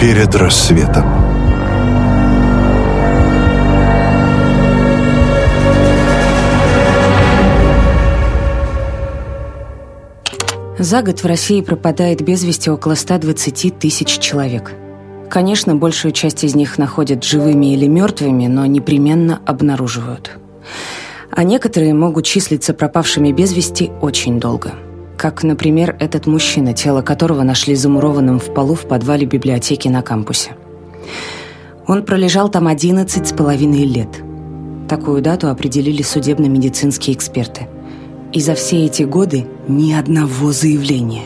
перед рассветом. За год в России пропадает без вести около 120 тысяч человек. Конечно, большую часть из них находят живыми или мертвыми, но непременно обнаруживают. А некоторые могут числиться пропавшими без вести очень долго. Как, например, этот мужчина, тело которого нашли замурованным в полу в подвале библиотеки на кампусе. Он пролежал там 11 с половиной лет. Такую дату определили судебно-медицинские эксперты – и за все эти годы ни одного заявления,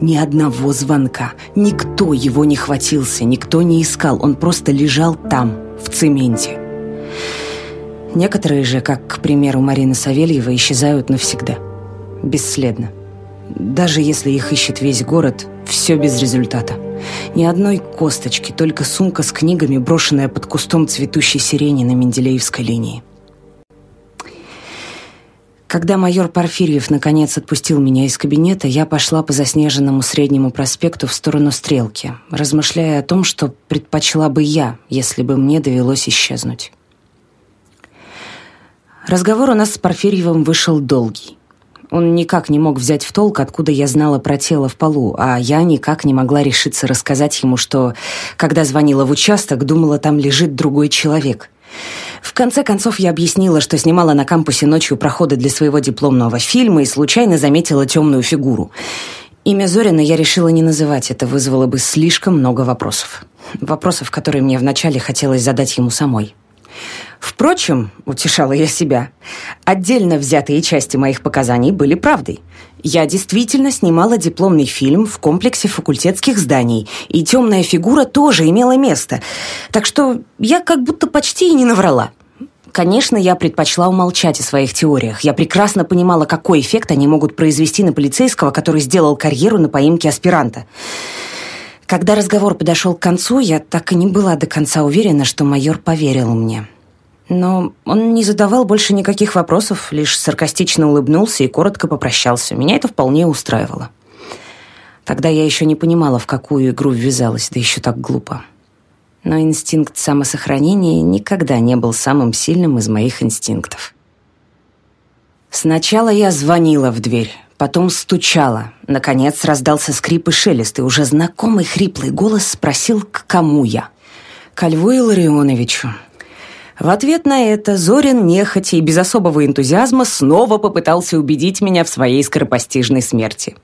ни одного звонка. Никто его не хватился, никто не искал. Он просто лежал там, в цементе. Некоторые же, как, к примеру, Марина Савельева, исчезают навсегда. Бесследно. Даже если их ищет весь город, все без результата. Ни одной косточки, только сумка с книгами, брошенная под кустом цветущей сирени на Менделеевской линии. Когда майор Порфирьев наконец отпустил меня из кабинета, я пошла по заснеженному среднему проспекту в сторону Стрелки, размышляя о том, что предпочла бы я, если бы мне довелось исчезнуть. Разговор у нас с Порфирьевым вышел долгий. Он никак не мог взять в толк, откуда я знала про тело в полу, а я никак не могла решиться рассказать ему, что, когда звонила в участок, думала, там лежит другой человек — в конце концов, я объяснила, что снимала на кампусе ночью проходы для своего дипломного фильма и случайно заметила темную фигуру. Имя Зорина я решила не называть, это вызвало бы слишком много вопросов. Вопросов, которые мне вначале хотелось задать ему самой. Впрочем, утешала я себя, отдельно взятые части моих показаний были правдой. Я действительно снимала дипломный фильм в комплексе факультетских зданий, и темная фигура тоже имела место. Так что я как будто почти и не наврала. Конечно, я предпочла умолчать о своих теориях. Я прекрасно понимала, какой эффект они могут произвести на полицейского, который сделал карьеру на поимке аспиранта. Когда разговор подошел к концу, я так и не была до конца уверена, что майор поверил мне. Но он не задавал больше никаких вопросов, лишь саркастично улыбнулся и коротко попрощался. Меня это вполне устраивало. Тогда я еще не понимала, в какую игру ввязалась, да еще так глупо. Но инстинкт самосохранения никогда не был самым сильным из моих инстинктов. Сначала я звонила в дверь, потом стучала. Наконец раздался скрип и шелест, и уже знакомый хриплый голос спросил, к кому я. «Ко Льву Илларионовичу», в ответ на это Зорин нехотя и без особого энтузиазма снова попытался убедить меня в своей скоропостижной смерти.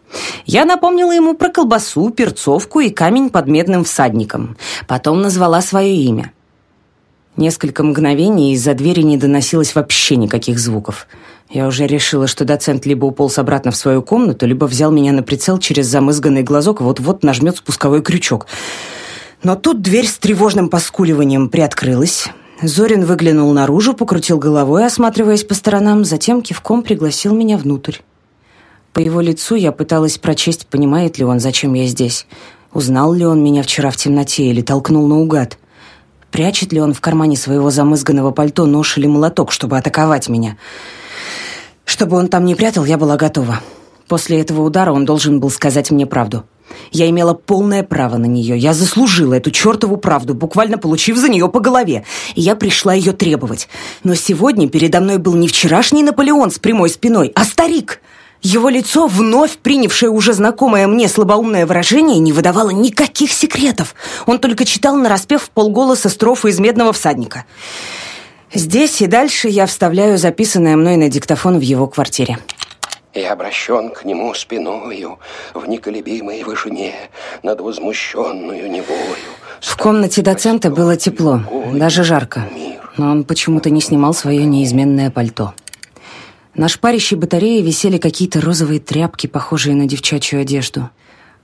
Я напомнила ему про колбасу, перцовку и камень под медным всадником. Потом назвала свое имя. Несколько мгновений из-за двери не доносилось вообще никаких звуков. Я уже решила, что доцент либо уполз обратно в свою комнату, либо взял меня на прицел через замызганный глазок, вот-вот нажмет спусковой крючок. Но тут дверь с тревожным поскуливанием приоткрылась. Зорин выглянул наружу, покрутил головой, осматриваясь по сторонам, затем кивком пригласил меня внутрь. По его лицу я пыталась прочесть, понимает ли он, зачем я здесь. Узнал ли он меня вчера в темноте или толкнул наугад. Прячет ли он в кармане своего замызганного пальто нож или молоток, чтобы атаковать меня. Чтобы он там не прятал, я была готова. После этого удара он должен был сказать мне правду. Я имела полное право на нее. Я заслужила эту чертову правду, буквально получив за нее по голове. И я пришла ее требовать. Но сегодня передо мной был не вчерашний Наполеон с прямой спиной, а старик. Его лицо, вновь принявшее уже знакомое мне слабоумное выражение, не выдавало никаких секретов. Он только читал нараспев в полголоса строфы из «Медного всадника». Здесь и дальше я вставляю записанное мной на диктофон в его квартире и обращен к нему спиною в неколебимой вышине над возмущенную невою. В комнате доцента было тепло, даже жарко, но он почему-то не снимал свое неизменное пальто. На шпарящей батарее висели какие-то розовые тряпки, похожие на девчачью одежду.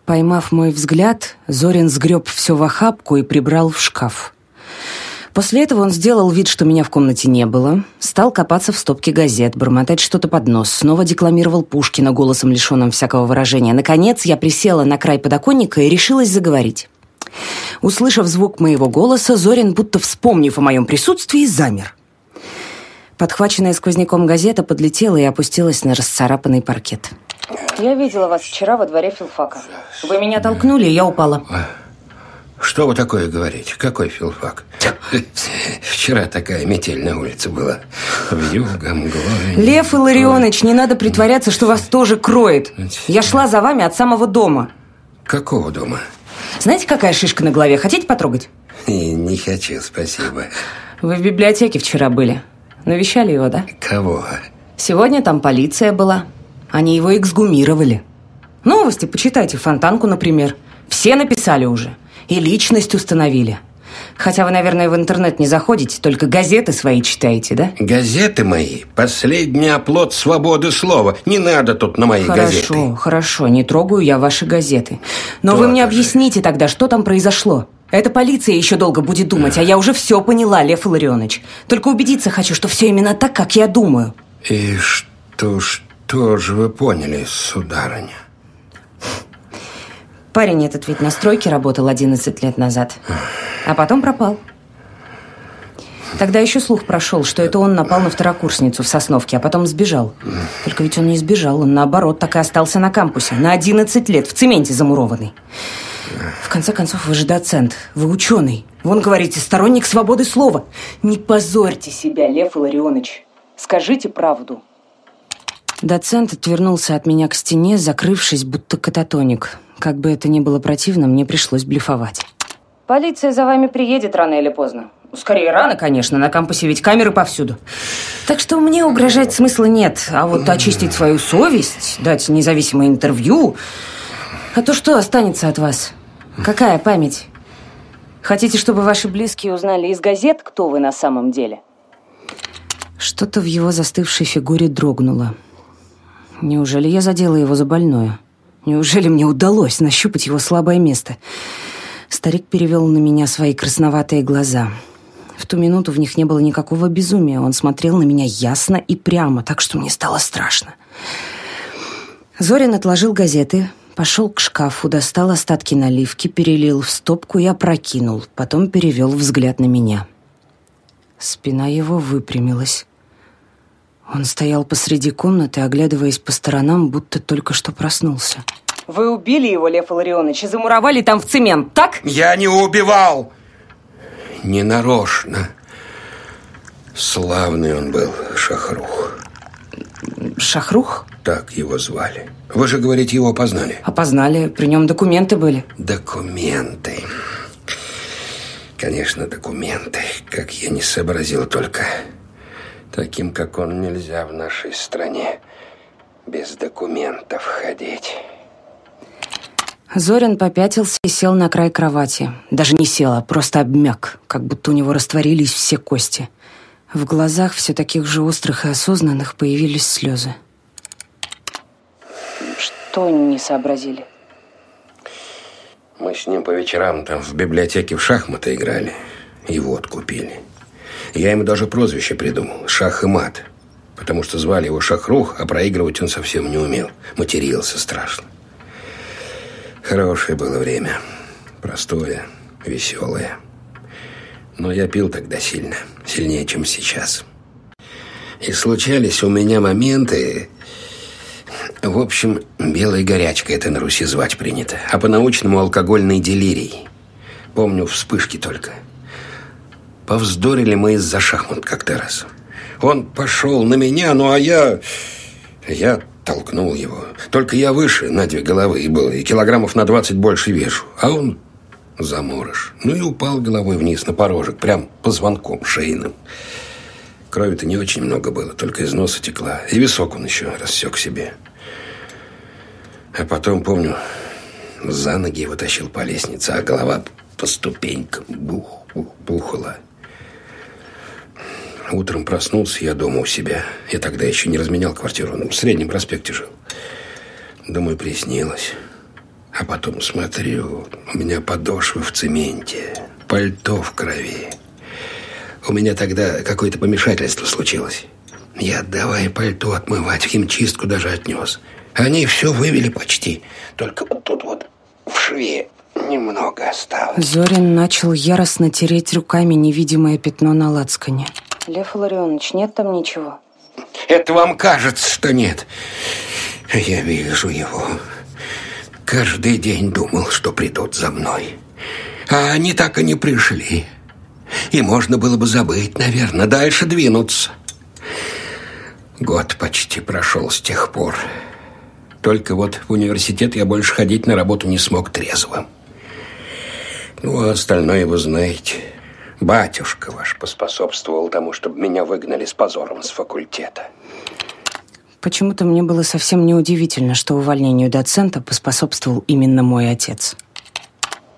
Поймав мой взгляд, Зорин сгреб все в охапку и прибрал в шкаф. После этого он сделал вид, что меня в комнате не было, стал копаться в стопке газет, бормотать что-то под нос, снова декламировал Пушкина голосом, лишенным всякого выражения. Наконец я присела на край подоконника и решилась заговорить. Услышав звук моего голоса, Зорин, будто вспомнив о моем присутствии, замер. Подхваченная сквозняком газета подлетела и опустилась на расцарапанный паркет. «Я видела вас вчера во дворе филфака. Вы меня толкнули, и я упала». Что вы такое говорите? Какой филфак? Вчера такая метель на улице была. Вьюга, мгла. Лев Илларионович, не надо притворяться, что вас тоже кроет. Я шла за вами от самого дома. Какого дома? Знаете, какая шишка на голове? Хотите потрогать? Не хочу, спасибо. Вы в библиотеке вчера были. Навещали его, да? Кого? Сегодня там полиция была. Они его эксгумировали. Новости почитайте, Фонтанку, например. Все написали уже. И личность установили. Хотя вы, наверное, в интернет не заходите, только газеты свои читаете, да? Газеты мои – последний оплот свободы слова. Не надо тут на мои хорошо, газеты. Хорошо, хорошо, не трогаю я ваши газеты. Но То вы мне объясните тогда, что там произошло. Эта полиция еще долго будет думать, а я уже все поняла, Лев Илларионович. Только убедиться хочу, что все именно так, как я думаю. И что, что же вы поняли, сударыня? Парень этот ведь на стройке работал 11 лет назад, а потом пропал. Тогда еще слух прошел, что это он напал на второкурсницу в Сосновке, а потом сбежал. Только ведь он не сбежал, он наоборот так и остался на кампусе. На 11 лет, в цементе замурованный. В конце концов, вы же доцент, вы ученый. Вон, говорите, сторонник свободы слова. Не позорьте себя, Лев Илларионович. Скажите правду. Доцент отвернулся от меня к стене, закрывшись, будто кататоник. Как бы это ни было противно, мне пришлось блефовать. Полиция за вами приедет рано или поздно. Скорее рано, конечно, на кампусе ведь камеры повсюду. Так что мне угрожать смысла нет. А вот очистить свою совесть, дать независимое интервью... А то что останется от вас? Какая память? Хотите, чтобы ваши близкие узнали из газет, кто вы на самом деле? Что-то в его застывшей фигуре дрогнуло. Неужели я задела его за больное? Неужели мне удалось нащупать его слабое место? Старик перевел на меня свои красноватые глаза. В ту минуту в них не было никакого безумия. Он смотрел на меня ясно и прямо, так что мне стало страшно. Зорин отложил газеты, пошел к шкафу, достал остатки наливки, перелил в стопку и опрокинул. Потом перевел взгляд на меня. Спина его выпрямилась. Он стоял посреди комнаты, оглядываясь по сторонам, будто только что проснулся. Вы убили его, Лев Илларионович, и замуровали там в цемент, так? Я не убивал! Не нарочно. Славный он был, Шахрух. Шахрух? Так его звали. Вы же, говорите, его опознали? Опознали. При нем документы были. Документы. Конечно, документы. Как я не сообразил только. Таким, как он, нельзя в нашей стране без документов ходить. Зорин попятился и сел на край кровати. Даже не сел, а просто обмяк, как будто у него растворились все кости. В глазах все таких же острых и осознанных появились слезы. Что не сообразили? Мы с ним по вечерам там в библиотеке в шахматы играли и водку пили. Я ему даже прозвище придумал – Шах и Мат. Потому что звали его Шахрух, а проигрывать он совсем не умел. Матерился страшно. Хорошее было время. Простое, веселое. Но я пил тогда сильно. Сильнее, чем сейчас. И случались у меня моменты... В общем, белой горячкой это на Руси звать принято. А по-научному алкогольный делирий. Помню вспышки только – Повздорили мы из-за шахмат как-то раз. Он пошел на меня, ну а я... Я толкнул его. Только я выше на две головы и был, и килограммов на 20 больше вешу. А он заморож. Ну и упал головой вниз на порожек, прям позвонком шейным. Крови-то не очень много было, только из носа текла. И висок он еще рассек себе. А потом, помню, за ноги его тащил по лестнице, а голова по ступенькам бух, бух, бухала. Утром проснулся я дома у себя. Я тогда еще не разменял квартиру. Ну, в Среднем проспекте жил. Думаю, приснилось. А потом смотрю, у меня подошвы в цементе, пальто в крови. У меня тогда какое-то помешательство случилось. Я давай пальто отмывать, в химчистку даже отнес. Они все вывели почти. Только вот тут вот в шве немного осталось. Зорин начал яростно тереть руками невидимое пятно на лацкане. Лев Ларионович, нет там ничего? Это вам кажется, что нет. Я вижу его. Каждый день думал, что придут за мной. А они так и не пришли. И можно было бы забыть, наверное, дальше двинуться. Год почти прошел с тех пор. Только вот в университет я больше ходить на работу не смог трезвым. Ну, а остальное вы знаете. Батюшка ваш поспособствовал тому, чтобы меня выгнали с позором с факультета. Почему-то мне было совсем неудивительно, что увольнению доцента поспособствовал именно мой отец.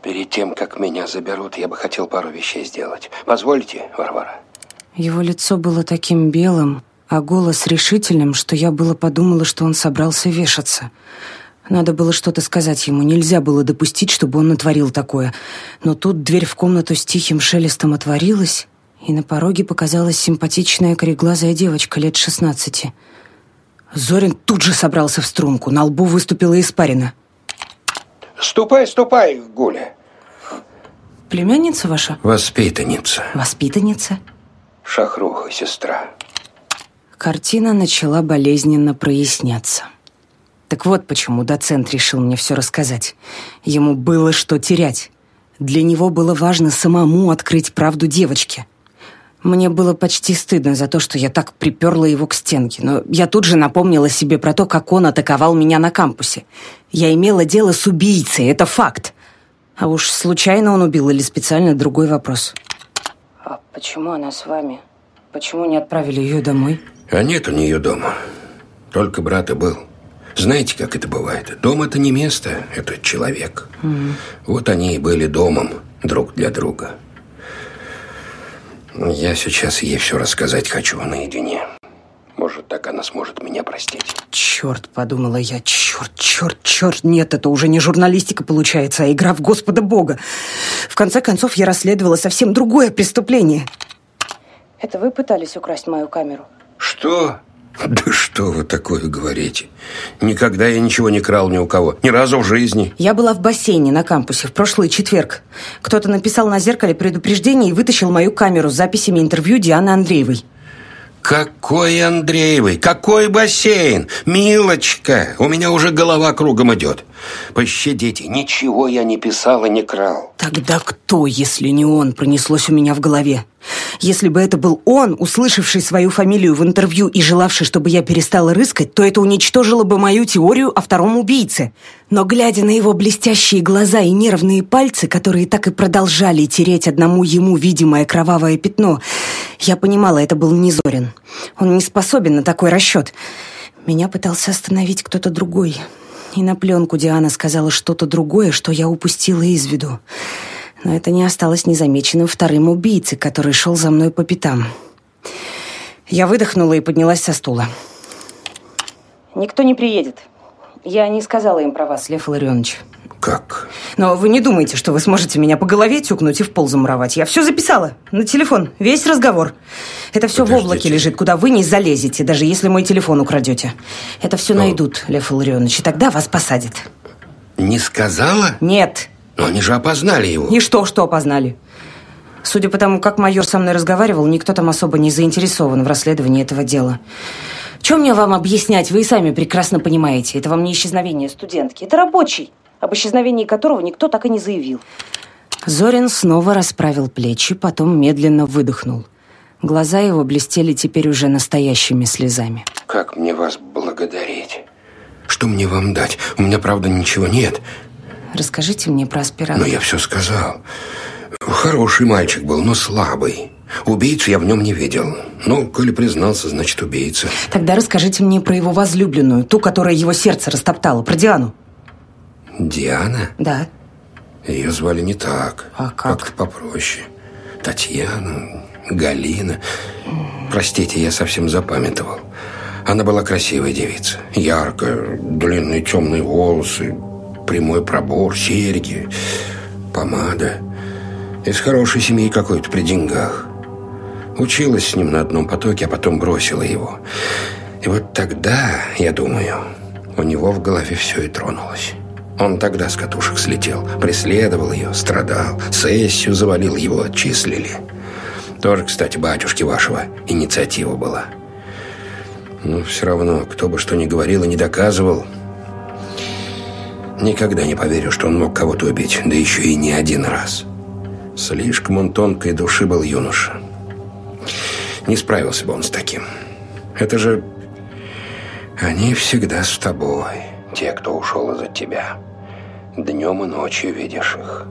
Перед тем, как меня заберут, я бы хотел пару вещей сделать. Позвольте, Варвара? Его лицо было таким белым, а голос решительным, что я было подумала, что он собрался вешаться. Надо было что-то сказать ему, нельзя было допустить, чтобы он натворил такое. Но тут дверь в комнату с тихим шелестом отворилась, и на пороге показалась симпатичная кореглазая девочка лет шестнадцати. Зорин тут же собрался в струнку, на лбу выступила испарина. Ступай, ступай, Гуля. Племянница ваша? Воспитанница. Воспитанница? Шахруха, сестра. Картина начала болезненно проясняться. Так вот почему доцент решил мне все рассказать. Ему было что терять. Для него было важно самому открыть правду девочке. Мне было почти стыдно за то, что я так приперла его к стенке, но я тут же напомнила себе про то, как он атаковал меня на кампусе. Я имела дело с убийцей, это факт. А уж случайно он убил или специально другой вопрос. А почему она с вами? Почему не отправили ее домой? А нет у нее дома. Только брат и был. Знаете, как это бывает? Дом – это не место, это человек. Mm. Вот они и были домом друг для друга. Я сейчас ей все рассказать хочу наедине. Может, так она сможет меня простить. Черт, подумала я, черт, черт, черт. Нет, это уже не журналистика получается, а игра в Господа Бога. В конце концов, я расследовала совсем другое преступление. Это вы пытались украсть мою камеру? Что? Да что вы такое говорите? Никогда я ничего не крал ни у кого. Ни разу в жизни. Я была в бассейне на кампусе в прошлый четверг. Кто-то написал на зеркале предупреждение и вытащил мою камеру с записями интервью Дианы Андреевой. Какой Андреевой? Какой бассейн? Милочка, у меня уже голова кругом идет. Пощадите, ничего я не писал и не крал. Тогда кто, если не он, пронеслось у меня в голове? Если бы это был он, услышавший свою фамилию в интервью и желавший, чтобы я перестала рыскать, то это уничтожило бы мою теорию о втором убийце. Но глядя на его блестящие глаза и нервные пальцы, которые так и продолжали тереть одному ему видимое кровавое пятно, я понимала, это был не Зорин. Он не способен на такой расчет. Меня пытался остановить кто-то другой. И на пленку Диана сказала что-то другое, что я упустила из виду но это не осталось незамеченным вторым убийцей, который шел за мной по пятам. Я выдохнула и поднялась со стула. Никто не приедет. Я не сказала им про вас, Лев Илларионович. Как? Но вы не думайте, что вы сможете меня по голове тюкнуть и в пол замуровать. Я все записала на телефон, весь разговор. Это все Подождите. в облаке лежит, куда вы не залезете, даже если мой телефон украдете. Это все Но... найдут, Лев Илларионович, и тогда вас посадят. Не сказала? Нет. Но они же опознали его. И что, что опознали? Судя по тому, как майор со мной разговаривал, никто там особо не заинтересован в расследовании этого дела. Чем мне вам объяснять? Вы и сами прекрасно понимаете. Это вам не исчезновение студентки. Это рабочий, об исчезновении которого никто так и не заявил. Зорин снова расправил плечи, потом медленно выдохнул. Глаза его блестели теперь уже настоящими слезами. Как мне вас благодарить? Что мне вам дать? У меня, правда, ничего нет. Расскажите мне про аспиранта. Ну, я все сказал. Хороший мальчик был, но слабый. Убийцу я в нем не видел. Ну, коли признался, значит, убийца. Тогда расскажите мне про его возлюбленную, ту, которая его сердце растоптала, про Диану. Диана? Да. Ее звали не так. А как? Как-то попроще. Татьяна, Галина. Простите, я совсем запамятовал. Она была красивая девица. Яркая, длинные темные волосы, прямой пробор, серьги, помада. Из хорошей семьи какой-то при деньгах. Училась с ним на одном потоке, а потом бросила его. И вот тогда, я думаю, у него в голове все и тронулось. Он тогда с катушек слетел, преследовал ее, страдал, сессию завалил, его отчислили. Тоже, кстати, батюшки вашего инициатива была. Но все равно, кто бы что ни говорил и не доказывал, Никогда не поверю, что он мог кого-то убить, да еще и не один раз. Слишком он тонкой души был юноша. Не справился бы он с таким. Это же... Они всегда с тобой, те, кто ушел из-за тебя. Днем и ночью видишь их.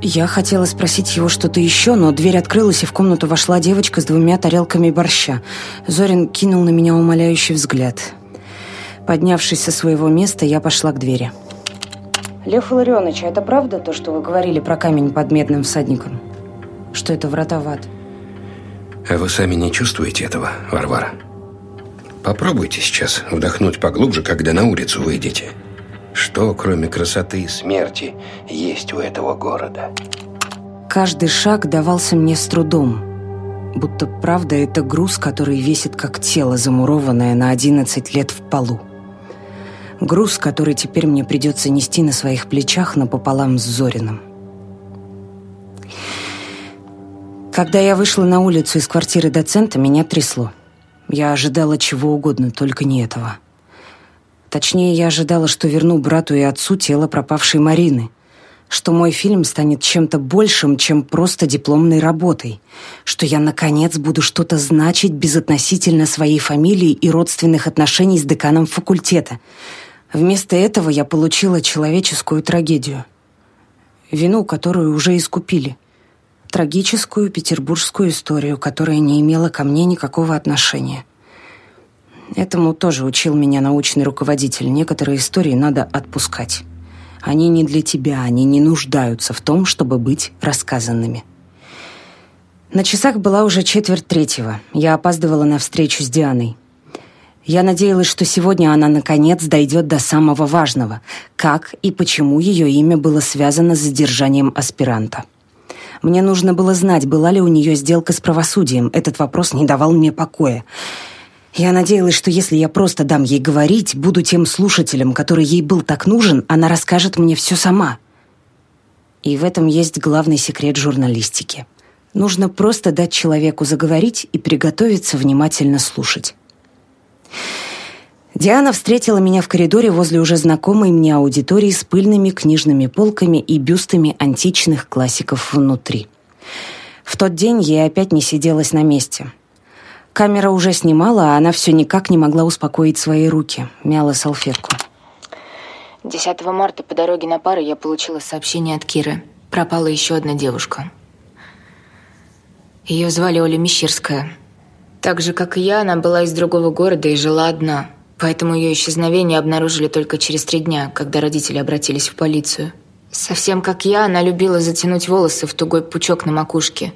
Я хотела спросить его что-то еще, но дверь открылась, и в комнату вошла девочка с двумя тарелками борща. Зорин кинул на меня умоляющий взгляд. Поднявшись со своего места, я пошла к двери. Лев Илларионович, а это правда то, что вы говорили про камень под медным всадником? Что это врата в ад? А вы сами не чувствуете этого, Варвара? Попробуйте сейчас вдохнуть поглубже, когда на улицу выйдете. Что, кроме красоты и смерти, есть у этого города? Каждый шаг давался мне с трудом. Будто правда это груз, который весит как тело, замурованное на 11 лет в полу. Груз, который теперь мне придется нести на своих плечах напополам с Зориным. Когда я вышла на улицу из квартиры доцента, меня трясло. Я ожидала чего угодно, только не этого. Точнее, я ожидала, что верну брату и отцу тело пропавшей Марины, что мой фильм станет чем-то большим, чем просто дипломной работой, что я, наконец, буду что-то значить безотносительно своей фамилии и родственных отношений с деканом факультета. Вместо этого я получила человеческую трагедию. Вину, которую уже искупили – трагическую петербургскую историю, которая не имела ко мне никакого отношения. Этому тоже учил меня научный руководитель. Некоторые истории надо отпускать. Они не для тебя, они не нуждаются в том, чтобы быть рассказанными. На часах была уже четверть третьего. Я опаздывала на встречу с Дианой. Я надеялась, что сегодня она наконец дойдет до самого важного. Как и почему ее имя было связано с задержанием аспиранта. Мне нужно было знать, была ли у нее сделка с правосудием. Этот вопрос не давал мне покоя. Я надеялась, что если я просто дам ей говорить, буду тем слушателем, который ей был так нужен, она расскажет мне все сама. И в этом есть главный секрет журналистики. Нужно просто дать человеку заговорить и приготовиться внимательно слушать. Диана встретила меня в коридоре возле уже знакомой мне аудитории с пыльными книжными полками и бюстами античных классиков внутри. В тот день ей опять не сиделось на месте. Камера уже снимала, а она все никак не могла успокоить свои руки. Мяла салфетку. 10 марта по дороге на пары я получила сообщение от Киры. Пропала еще одна девушка. Ее звали Оля Мещерская. Так же, как и я, она была из другого города и жила одна – Поэтому ее исчезновение обнаружили только через три дня, когда родители обратились в полицию. Совсем как я, она любила затянуть волосы в тугой пучок на макушке.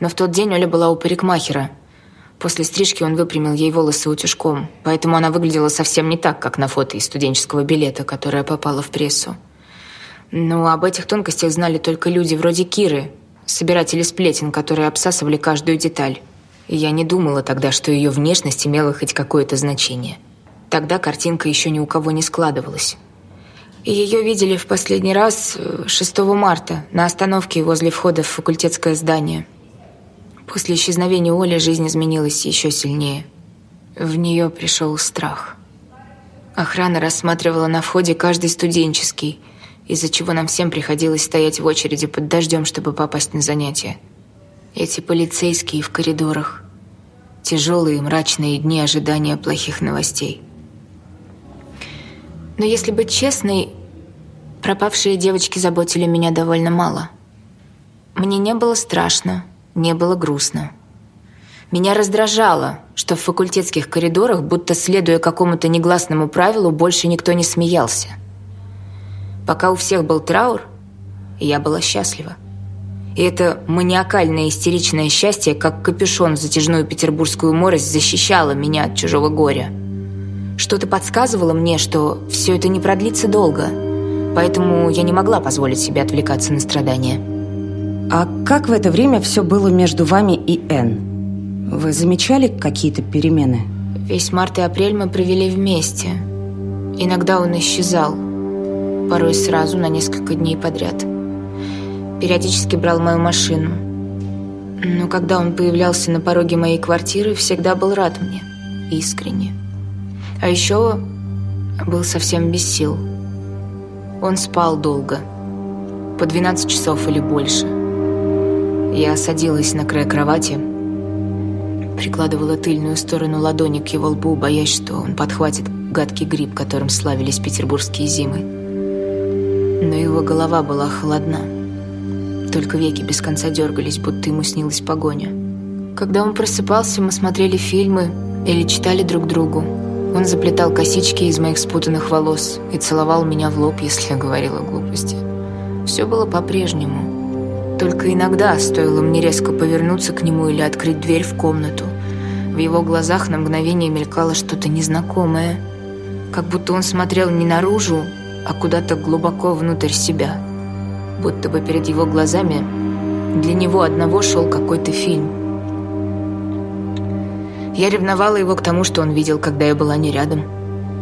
Но в тот день Оля была у парикмахера. После стрижки он выпрямил ей волосы утюжком, поэтому она выглядела совсем не так, как на фото из студенческого билета, которое попало в прессу. Но об этих тонкостях знали только люди вроде Киры, собиратели сплетен, которые обсасывали каждую деталь. И я не думала тогда, что ее внешность имела хоть какое-то значение. Тогда картинка еще ни у кого не складывалась. Ее видели в последний раз 6 э, марта на остановке возле входа в факультетское здание. После исчезновения Оли жизнь изменилась еще сильнее. В нее пришел страх. Охрана рассматривала на входе каждый студенческий, из-за чего нам всем приходилось стоять в очереди под дождем, чтобы попасть на занятия. Эти полицейские в коридорах. Тяжелые мрачные дни ожидания плохих новостей. Но если быть честной, пропавшие девочки заботили меня довольно мало. Мне не было страшно, не было грустно. Меня раздражало, что в факультетских коридорах, будто следуя какому-то негласному правилу, больше никто не смеялся. Пока у всех был траур, я была счастлива. И это маниакальное истеричное счастье, как капюшон в затяжную петербургскую морось, защищало меня от чужого горя – что-то подсказывало мне, что все это не продлится долго, поэтому я не могла позволить себе отвлекаться на страдания. А как в это время все было между вами и Энн? Вы замечали какие-то перемены? Весь март и апрель мы провели вместе. Иногда он исчезал, порой сразу на несколько дней подряд. Периодически брал мою машину. Но когда он появлялся на пороге моей квартиры, всегда был рад мне. Искренне. А еще был совсем без сил. Он спал долго, по 12 часов или больше. Я садилась на край кровати, прикладывала тыльную сторону ладони к его лбу, боясь, что он подхватит гадкий гриб, которым славились петербургские зимы. Но его голова была холодна. Только веки без конца дергались, будто ему снилась погоня. Когда он просыпался, мы смотрели фильмы или читали друг другу. Он заплетал косички из моих спутанных волос и целовал меня в лоб, если я говорила глупости. Все было по-прежнему. Только иногда стоило мне резко повернуться к нему или открыть дверь в комнату. В его глазах на мгновение мелькало что-то незнакомое. Как будто он смотрел не наружу, а куда-то глубоко внутрь себя. Будто бы перед его глазами для него одного шел какой-то фильм. Я ревновала его к тому, что он видел, когда я была не рядом.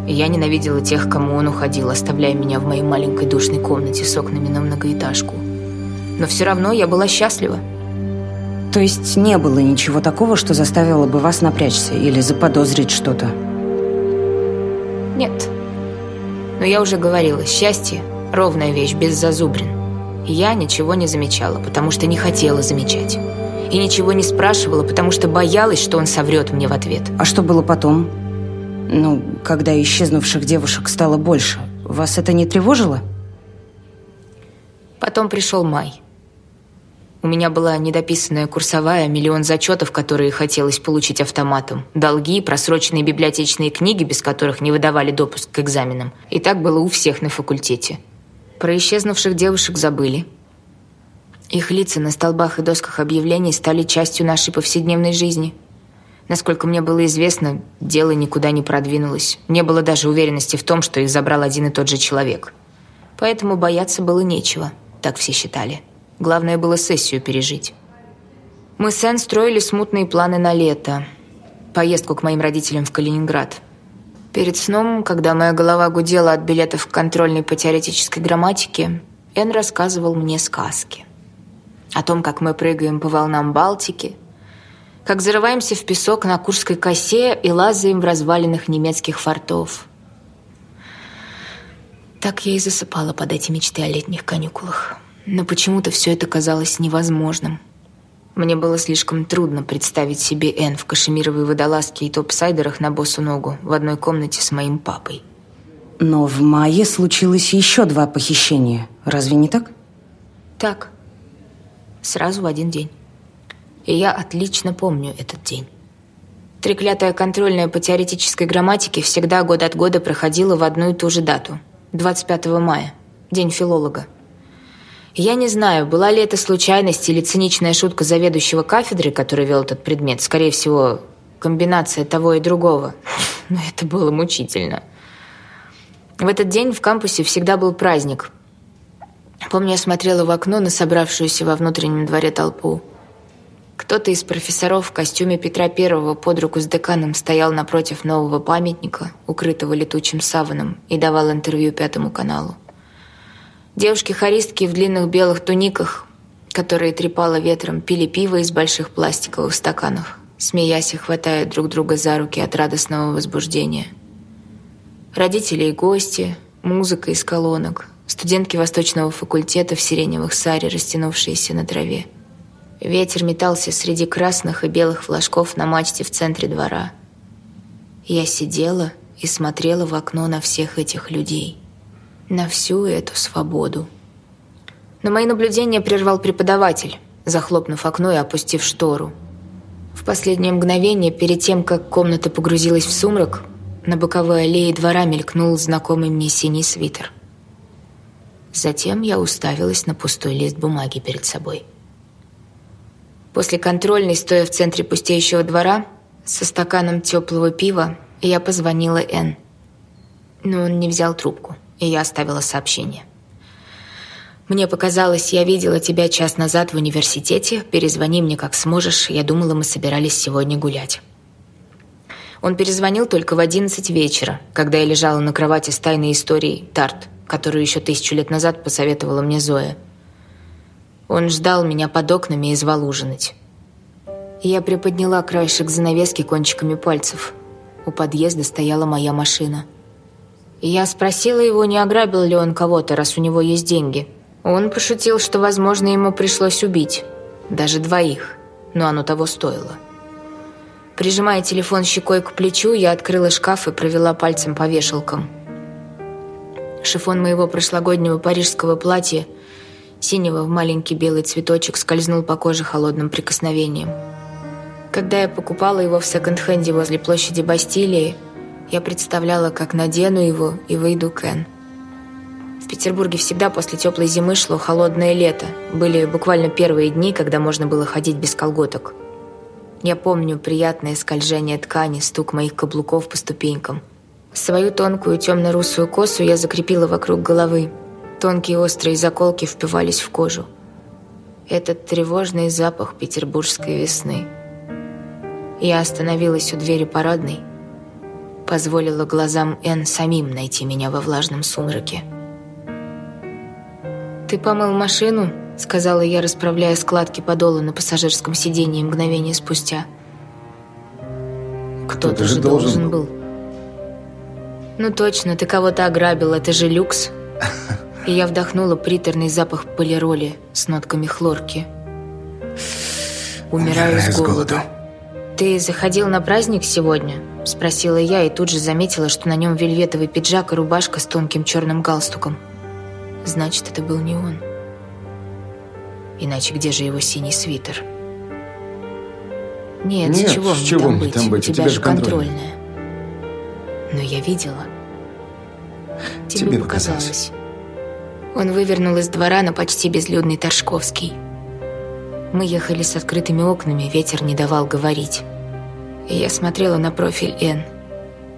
И я ненавидела тех, кому он уходил, оставляя меня в моей маленькой душной комнате с окнами на многоэтажку. Но все равно я была счастлива. То есть не было ничего такого, что заставило бы вас напрячься или заподозрить что-то? Нет. Но я уже говорила, счастье – ровная вещь, без зазубрин. И я ничего не замечала, потому что не хотела замечать. И ничего не спрашивала, потому что боялась, что он соврет мне в ответ. А что было потом? Ну, когда исчезнувших девушек стало больше, вас это не тревожило? Потом пришел май. У меня была недописанная курсовая, миллион зачетов, которые хотелось получить автоматом, долги, просроченные библиотечные книги, без которых не выдавали допуск к экзаменам. И так было у всех на факультете. Про исчезнувших девушек забыли. Их лица на столбах и досках объявлений стали частью нашей повседневной жизни. Насколько мне было известно, дело никуда не продвинулось. Не было даже уверенности в том, что их забрал один и тот же человек. Поэтому бояться было нечего, так все считали. Главное было сессию пережить. Мы с Энн строили смутные планы на лето. Поездку к моим родителям в Калининград. Перед сном, когда моя голова гудела от билетов контрольной по теоретической грамматике, Энн рассказывал мне сказки. О том, как мы прыгаем по волнам Балтики, как зарываемся в песок на Курской косе и лазаем в развалинах немецких фортов. Так я и засыпала под эти мечты о летних каникулах. Но почему-то все это казалось невозможным. Мне было слишком трудно представить себе Энн в кашемировой водолазке и топ-сайдерах на босу ногу в одной комнате с моим папой. Но в мае случилось еще два похищения. Разве не так? Так. Сразу в один день. И я отлично помню этот день. Треклятая контрольная по теоретической грамматике всегда год от года проходила в одну и ту же дату. 25 мая. День филолога. Я не знаю, была ли это случайность или циничная шутка заведующего кафедры, который вел этот предмет. Скорее всего, комбинация того и другого. Но это было мучительно. В этот день в кампусе всегда был праздник. Помню, я смотрела в окно на собравшуюся во внутреннем дворе толпу. Кто-то из профессоров в костюме Петра Первого под руку с деканом стоял напротив нового памятника, укрытого летучим саваном, и давал интервью Пятому каналу. Девушки-хористки в длинных белых туниках, которые трепало ветром, пили пиво из больших пластиковых стаканов, смеясь и хватая друг друга за руки от радостного возбуждения. Родители и гости, музыка из колонок, студентки Восточного факультета в сиреневых саре, растянувшиеся на траве. Ветер метался среди красных и белых флажков на мачте в центре двора. Я сидела и смотрела в окно на всех этих людей – на всю эту свободу. Но мои наблюдения прервал преподаватель, захлопнув окно и опустив штору. В последнее мгновение, перед тем, как комната погрузилась в сумрак, на боковой аллее двора мелькнул знакомый мне синий свитер. Затем я уставилась на пустой лист бумаги перед собой. После контрольной, стоя в центре пустеющего двора, со стаканом теплого пива, я позвонила Н. Но он не взял трубку и я оставила сообщение. «Мне показалось, я видела тебя час назад в университете. Перезвони мне, как сможешь. Я думала, мы собирались сегодня гулять». Он перезвонил только в одиннадцать вечера, когда я лежала на кровати с тайной историей «Тарт», которую еще тысячу лет назад посоветовала мне Зоя. Он ждал меня под окнами и звал ужинать. Я приподняла краешек занавески кончиками пальцев. У подъезда стояла моя машина – Я спросила его, не ограбил ли он кого-то, раз у него есть деньги. Он пошутил, что, возможно, ему пришлось убить. Даже двоих. Но оно того стоило. Прижимая телефон щекой к плечу, я открыла шкаф и провела пальцем по вешалкам. Шифон моего прошлогоднего парижского платья, синего в маленький белый цветочек, скользнул по коже холодным прикосновением. Когда я покупала его в секонд-хенде возле площади Бастилии, я представляла, как надену его и выйду к Энн. В Петербурге всегда после теплой зимы шло холодное лето. Были буквально первые дни, когда можно было ходить без колготок. Я помню приятное скольжение ткани, стук моих каблуков по ступенькам. Свою тонкую темно-русую косу я закрепила вокруг головы. Тонкие острые заколки впивались в кожу. Этот тревожный запах петербургской весны. Я остановилась у двери парадной, позволила глазам Н самим найти меня во влажном сумраке. «Ты помыл машину?» — сказала я, расправляя складки подола на пассажирском сиденье мгновение спустя. «Кто-то же должен был». «Ну точно, ты кого-то ограбил, это же люкс». И я вдохнула приторный запах полироли с нотками хлорки. Умираю с голоду. «Ты заходил на праздник сегодня?» – спросила я и тут же заметила, что на нем вельветовый пиджак и рубашка с тонким черным галстуком. Значит, это был не он. Иначе где же его синий свитер? Нет, Нет с чего с чего там быть? там быть? У У тебя тебя же контрольная. контрольная. Но я видела. Тебе, Тебе показалось. Он вывернул из двора на почти безлюдный Торжковский. Мы ехали с открытыми окнами, ветер не давал говорить. И я смотрела на профиль Н,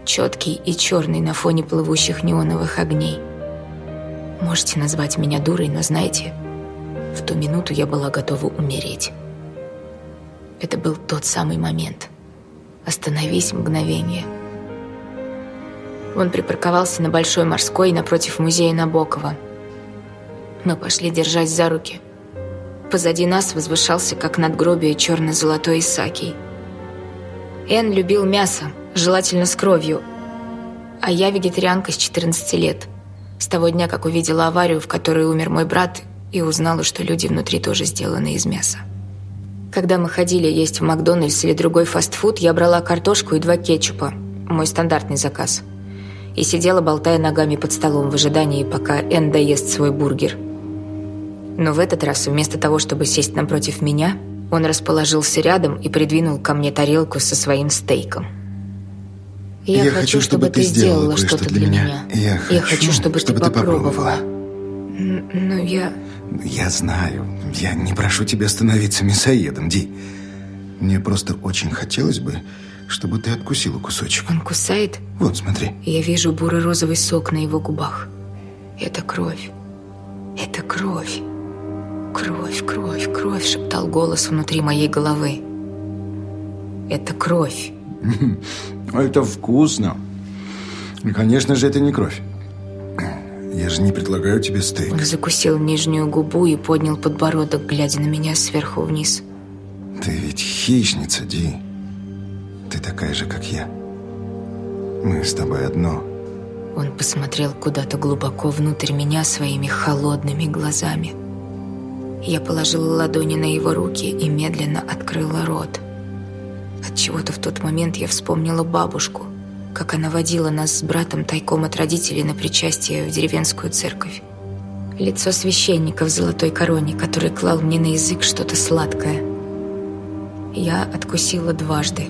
четкий и черный на фоне плывущих неоновых огней. Можете назвать меня дурой, но знаете, в ту минуту я была готова умереть. Это был тот самый момент. Остановись мгновение. Он припарковался на Большой морской напротив музея Набокова. Мы пошли держась за руки. Позади нас возвышался, как надгробие, черно-золотой Исакий. Эн любил мясо, желательно с кровью, а я вегетарианка с 14 лет. С того дня, как увидела аварию, в которой умер мой брат, и узнала, что люди внутри тоже сделаны из мяса. Когда мы ходили есть в Макдональдс или другой фастфуд, я брала картошку и два кетчупа, мой стандартный заказ, и сидела, болтая ногами под столом в ожидании, пока Эн доест свой бургер. Но в этот раз, вместо того, чтобы сесть напротив меня, он расположился рядом и придвинул ко мне тарелку со своим стейком. Я, хочу, чтобы, ты сделала что-то для меня. Я, хочу, чтобы, ты попробовала. попробовала. Н- Ну, я... Я знаю. Я не прошу тебя становиться мясоедом, Ди. Мне просто очень хотелось бы, чтобы ты откусила кусочек. Он кусает, Вот, смотри. я вижу буро-розовый сок на его губах. Это кровь. Это кровь. Кровь, кровь, кровь, шептал голос внутри моей головы. Это кровь. Это вкусно. И, Конечно же, это не кровь. Я же не предлагаю тебе стейк. Он закусил нижнюю губу и поднял подбородок, глядя на меня сверху вниз. Ты ведь хищница, Ди. Ты такая же, как я. Мы с тобой одно. Он посмотрел куда-то глубоко внутрь меня своими холодными глазами. Я положила ладони на его руки и медленно открыла рот. От чего-то в тот момент я вспомнила бабушку, как она водила нас с братом тайком от родителей на причастие в деревенскую церковь. Лицо священника в золотой короне, который клал мне на язык что-то сладкое. Я откусила дважды.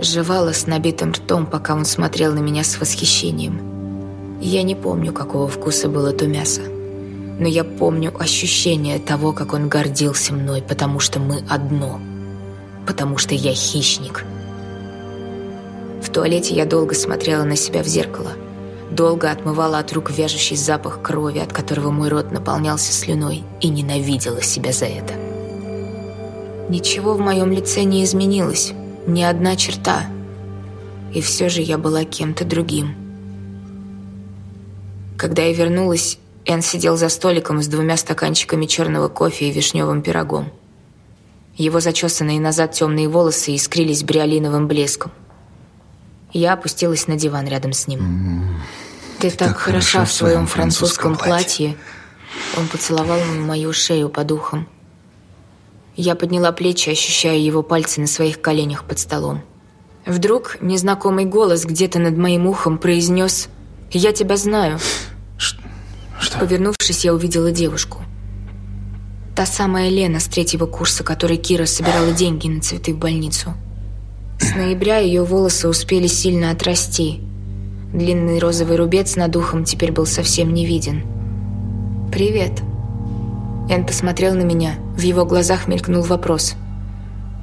Жевала с набитым ртом, пока он смотрел на меня с восхищением. Я не помню, какого вкуса было то мясо. Но я помню ощущение того, как он гордился мной, потому что мы одно. Потому что я хищник. В туалете я долго смотрела на себя в зеркало. Долго отмывала от рук вяжущий запах крови, от которого мой рот наполнялся слюной, и ненавидела себя за это. Ничего в моем лице не изменилось, ни одна черта. И все же я была кем-то другим. Когда я вернулась, Энн сидел за столиком с двумя стаканчиками черного кофе и вишневым пирогом. Его зачесанные назад темные волосы искрились бриолиновым блеском. Я опустилась на диван рядом с ним. Ты, так, так хороша в своем французском платье. платье. Он поцеловал мою шею под ухом. Я подняла плечи, ощущая его пальцы на своих коленях под столом. Вдруг незнакомый голос где-то над моим ухом произнес «Я тебя знаю». Что? Повернувшись, я увидела девушку. Та самая Лена с третьего курса, которой Кира собирала деньги на цветы в больницу. С ноября ее волосы успели сильно отрасти. Длинный розовый рубец над ухом теперь был совсем не виден. «Привет». Эн посмотрел на меня. В его глазах мелькнул вопрос.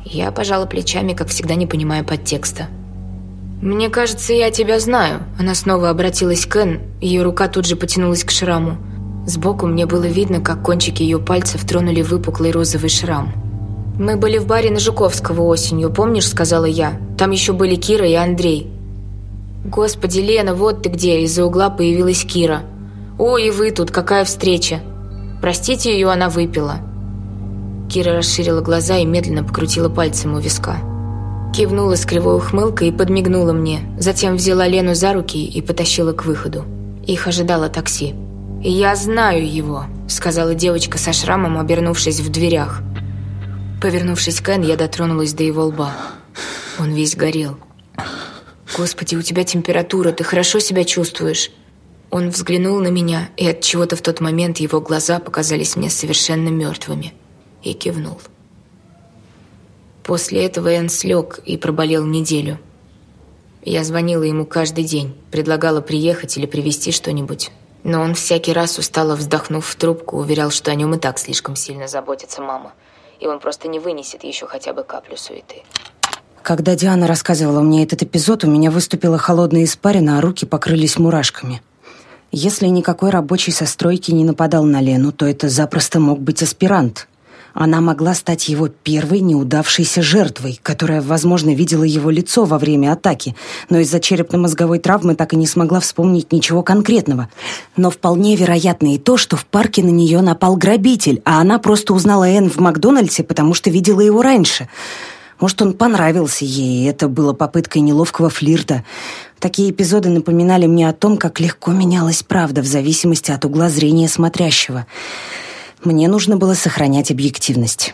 Я пожала плечами, как всегда не понимая подтекста. «Мне кажется, я тебя знаю». Она снова обратилась к Эн, ее рука тут же потянулась к шраму. Сбоку мне было видно, как кончики ее пальцев тронули выпуклый розовый шрам. «Мы были в баре на Жуковского осенью, помнишь?» – сказала я. «Там еще были Кира и Андрей». «Господи, Лена, вот ты где!» – из-за угла появилась Кира. «О, и вы тут, какая встреча!» «Простите ее, она выпила». Кира расширила глаза и медленно покрутила пальцем у виска. Кивнула с кривой ухмылкой и подмигнула мне, затем взяла Лену за руки и потащила к выходу. Их ожидало такси. «Я знаю его», — сказала девочка со шрамом, обернувшись в дверях. Повернувшись к Энн, я дотронулась до его лба. Он весь горел. «Господи, у тебя температура, ты хорошо себя чувствуешь?» Он взглянул на меня, и от чего-то в тот момент его глаза показались мне совершенно мертвыми. И кивнул. После этого Энн слег и проболел неделю. Я звонила ему каждый день, предлагала приехать или привезти что-нибудь. Но он всякий раз, устало вздохнув в трубку, уверял, что о нем и так слишком сильно заботится мама – и он просто не вынесет еще хотя бы каплю суеты. Когда Диана рассказывала мне этот эпизод, у меня выступила холодная испарина, а руки покрылись мурашками. Если никакой рабочий со стройки не нападал на Лену, то это запросто мог быть аспирант – она могла стать его первой неудавшейся жертвой, которая, возможно, видела его лицо во время атаки, но из-за черепно-мозговой травмы так и не смогла вспомнить ничего конкретного. Но вполне вероятно и то, что в парке на нее напал грабитель, а она просто узнала Энн в Макдональдсе, потому что видела его раньше. Может, он понравился ей, и это было попыткой неловкого флирта. Такие эпизоды напоминали мне о том, как легко менялась правда в зависимости от угла зрения смотрящего. Мне нужно было сохранять объективность.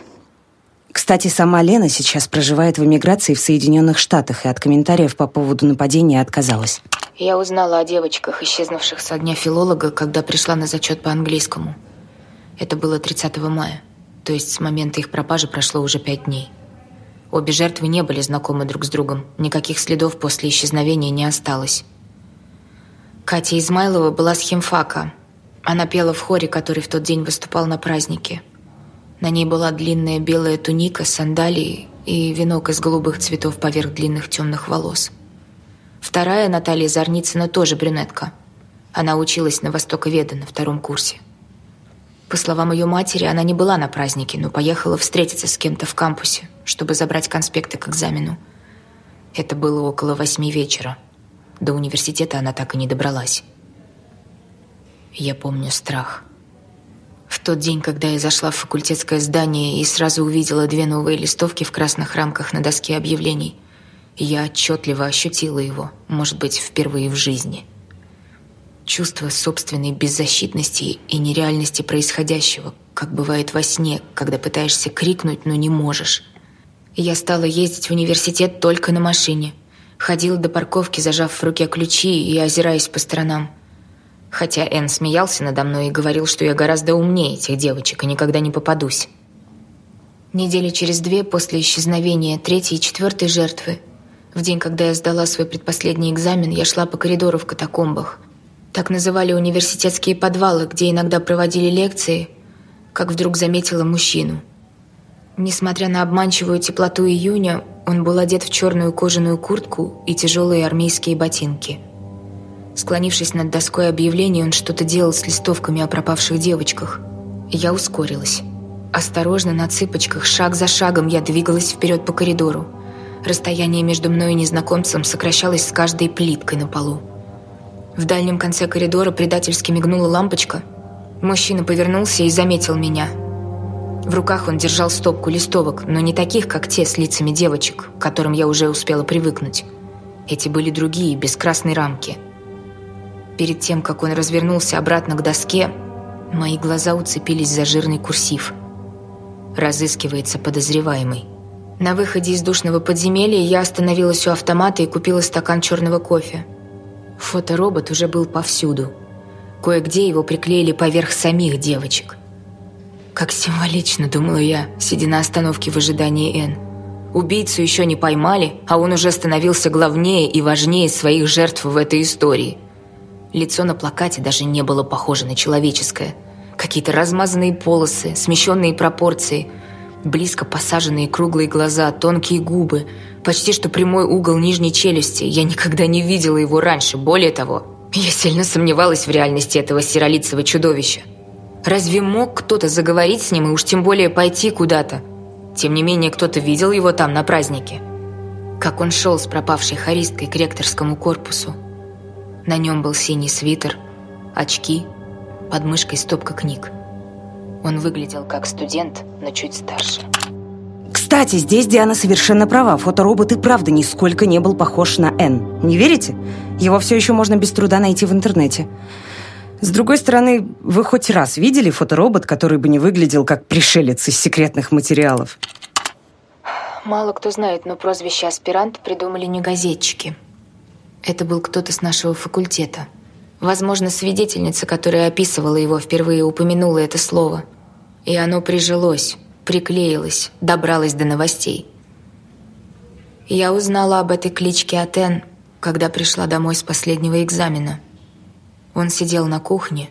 Кстати, сама Лена сейчас проживает в эмиграции в Соединенных Штатах и от комментариев по поводу нападения отказалась. Я узнала о девочках, исчезнувших со дня филолога, когда пришла на зачет по английскому. Это было 30 мая, то есть с момента их пропажи прошло уже пять дней. Обе жертвы не были знакомы друг с другом, никаких следов после исчезновения не осталось. Катя Измайлова была с химфака, она пела в хоре, который в тот день выступал на празднике. На ней была длинная белая туника, сандалии и венок из голубых цветов поверх длинных темных волос. Вторая, Наталья Зарницына, тоже брюнетка. Она училась на Востоковеда на втором курсе. По словам ее матери, она не была на празднике, но поехала встретиться с кем-то в кампусе, чтобы забрать конспекты к экзамену. Это было около восьми вечера. До университета она так и не добралась. Я помню страх. В тот день, когда я зашла в факультетское здание и сразу увидела две новые листовки в красных рамках на доске объявлений, я отчетливо ощутила его, может быть, впервые в жизни. Чувство собственной беззащитности и нереальности происходящего, как бывает во сне, когда пытаешься крикнуть, но не можешь. Я стала ездить в университет только на машине. Ходила до парковки, зажав в руке ключи и озираясь по сторонам – Хотя Энн смеялся надо мной и говорил, что я гораздо умнее этих девочек и никогда не попадусь. Недели через две после исчезновения третьей и четвертой жертвы, в день, когда я сдала свой предпоследний экзамен, я шла по коридору в катакомбах. Так называли университетские подвалы, где иногда проводили лекции, как вдруг заметила мужчину. Несмотря на обманчивую теплоту июня, он был одет в черную кожаную куртку и тяжелые армейские ботинки – Склонившись над доской объявлений, он что-то делал с листовками о пропавших девочках. Я ускорилась. Осторожно, на цыпочках, шаг за шагом я двигалась вперед по коридору. Расстояние между мной и незнакомцем сокращалось с каждой плиткой на полу. В дальнем конце коридора предательски мигнула лампочка. Мужчина повернулся и заметил меня. В руках он держал стопку листовок, но не таких, как те с лицами девочек, к которым я уже успела привыкнуть. Эти были другие, без красной рамки – Перед тем, как он развернулся обратно к доске, мои глаза уцепились за жирный курсив. Разыскивается подозреваемый. На выходе из душного подземелья я остановилась у автомата и купила стакан черного кофе. Фоторобот уже был повсюду. Кое-где его приклеили поверх самих девочек. Как символично, думала я, сидя на остановке в ожидании Н. Убийцу еще не поймали, а он уже становился главнее и важнее своих жертв в этой истории. Лицо на плакате даже не было похоже на человеческое. Какие-то размазанные полосы, смещенные пропорции, близко посаженные круглые глаза, тонкие губы, почти что прямой угол нижней челюсти. Я никогда не видела его раньше, более того, я сильно сомневалась в реальности этого серолицего чудовища. Разве мог кто-то заговорить с ним и уж тем более пойти куда-то? Тем не менее, кто-то видел его там на празднике. Как он шел с пропавшей харисткой к ректорскому корпусу. На нем был синий свитер, очки, под мышкой стопка книг. Он выглядел как студент, но чуть старше. Кстати, здесь Диана совершенно права. Фоторобот и правда нисколько не был похож на Н. Не верите? Его все еще можно без труда найти в интернете. С другой стороны, вы хоть раз видели фоторобот, который бы не выглядел как пришелец из секретных материалов? Мало кто знает, но прозвище «аспирант» придумали не газетчики. Это был кто-то с нашего факультета. Возможно, свидетельница, которая описывала его, впервые упомянула это слово. И оно прижилось, приклеилось, добралось до новостей. Я узнала об этой кличке от Эн, когда пришла домой с последнего экзамена – он сидел на кухне.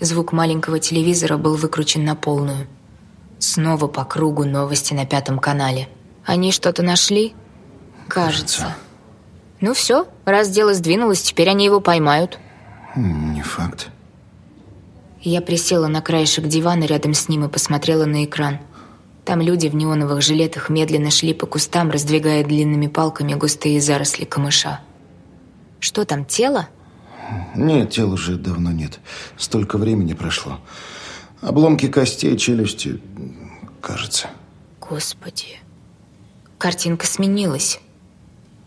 Звук маленького телевизора был выкручен на полную. Снова по кругу новости на пятом канале. Они что-то нашли? Кажется. Ну все, раз дело сдвинулось, теперь они его поймают. Не факт. Я присела на краешек дивана рядом с ним и посмотрела на экран. Там люди в неоновых жилетах медленно шли по кустам, раздвигая длинными палками густые заросли камыша. Что там, тело? Нет, тел уже давно нет. Столько времени прошло. Обломки костей, челюсти, кажется. Господи. Картинка сменилась.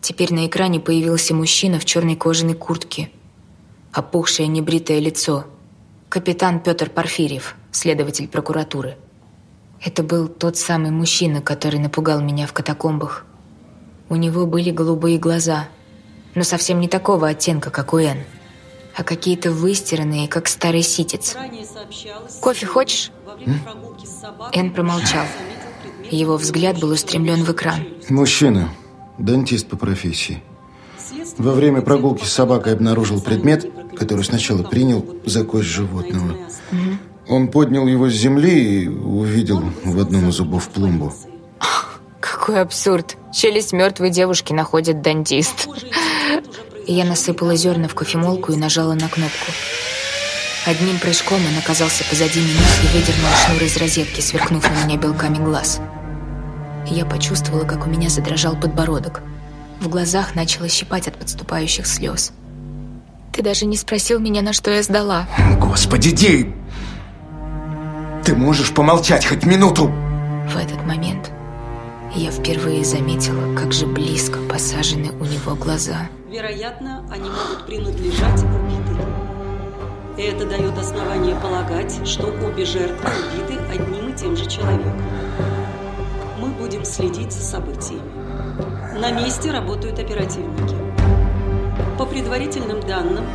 Теперь на экране появился мужчина в черной кожаной куртке. Опухшее небритое лицо. Капитан Петр Порфирьев, следователь прокуратуры. Это был тот самый мужчина, который напугал меня в катакомбах. У него были голубые глаза, но совсем не такого оттенка, как у Энн а какие-то выстиранные, как старый ситец. «Кофе хочешь?» Эн промолчал. Его взгляд был устремлен в экран. Мужчина, дантист по профессии. Во время прогулки с собакой обнаружил предмет, который сначала принял за кость животного. Угу. Он поднял его с земли и увидел в одном из зубов пломбу. Какой абсурд. Челюсть мертвой девушки находит дантист я насыпала зерна в кофемолку и нажала на кнопку. Одним прыжком он оказался позади меня и выдернул шнур из розетки, сверкнув на меня белками глаз. Я почувствовала, как у меня задрожал подбородок. В глазах начало щипать от подступающих слез. Ты даже не спросил меня, на что я сдала. Господи, Ди! Ты можешь помолчать хоть минуту? В этот момент я впервые заметила, как же близко посажены у него глаза. Вероятно, они могут принадлежать убитым. Это дает основание полагать, что обе жертвы убиты одним и тем же человеком. Следить за событиями. На месте работают оперативники. По предварительным данным,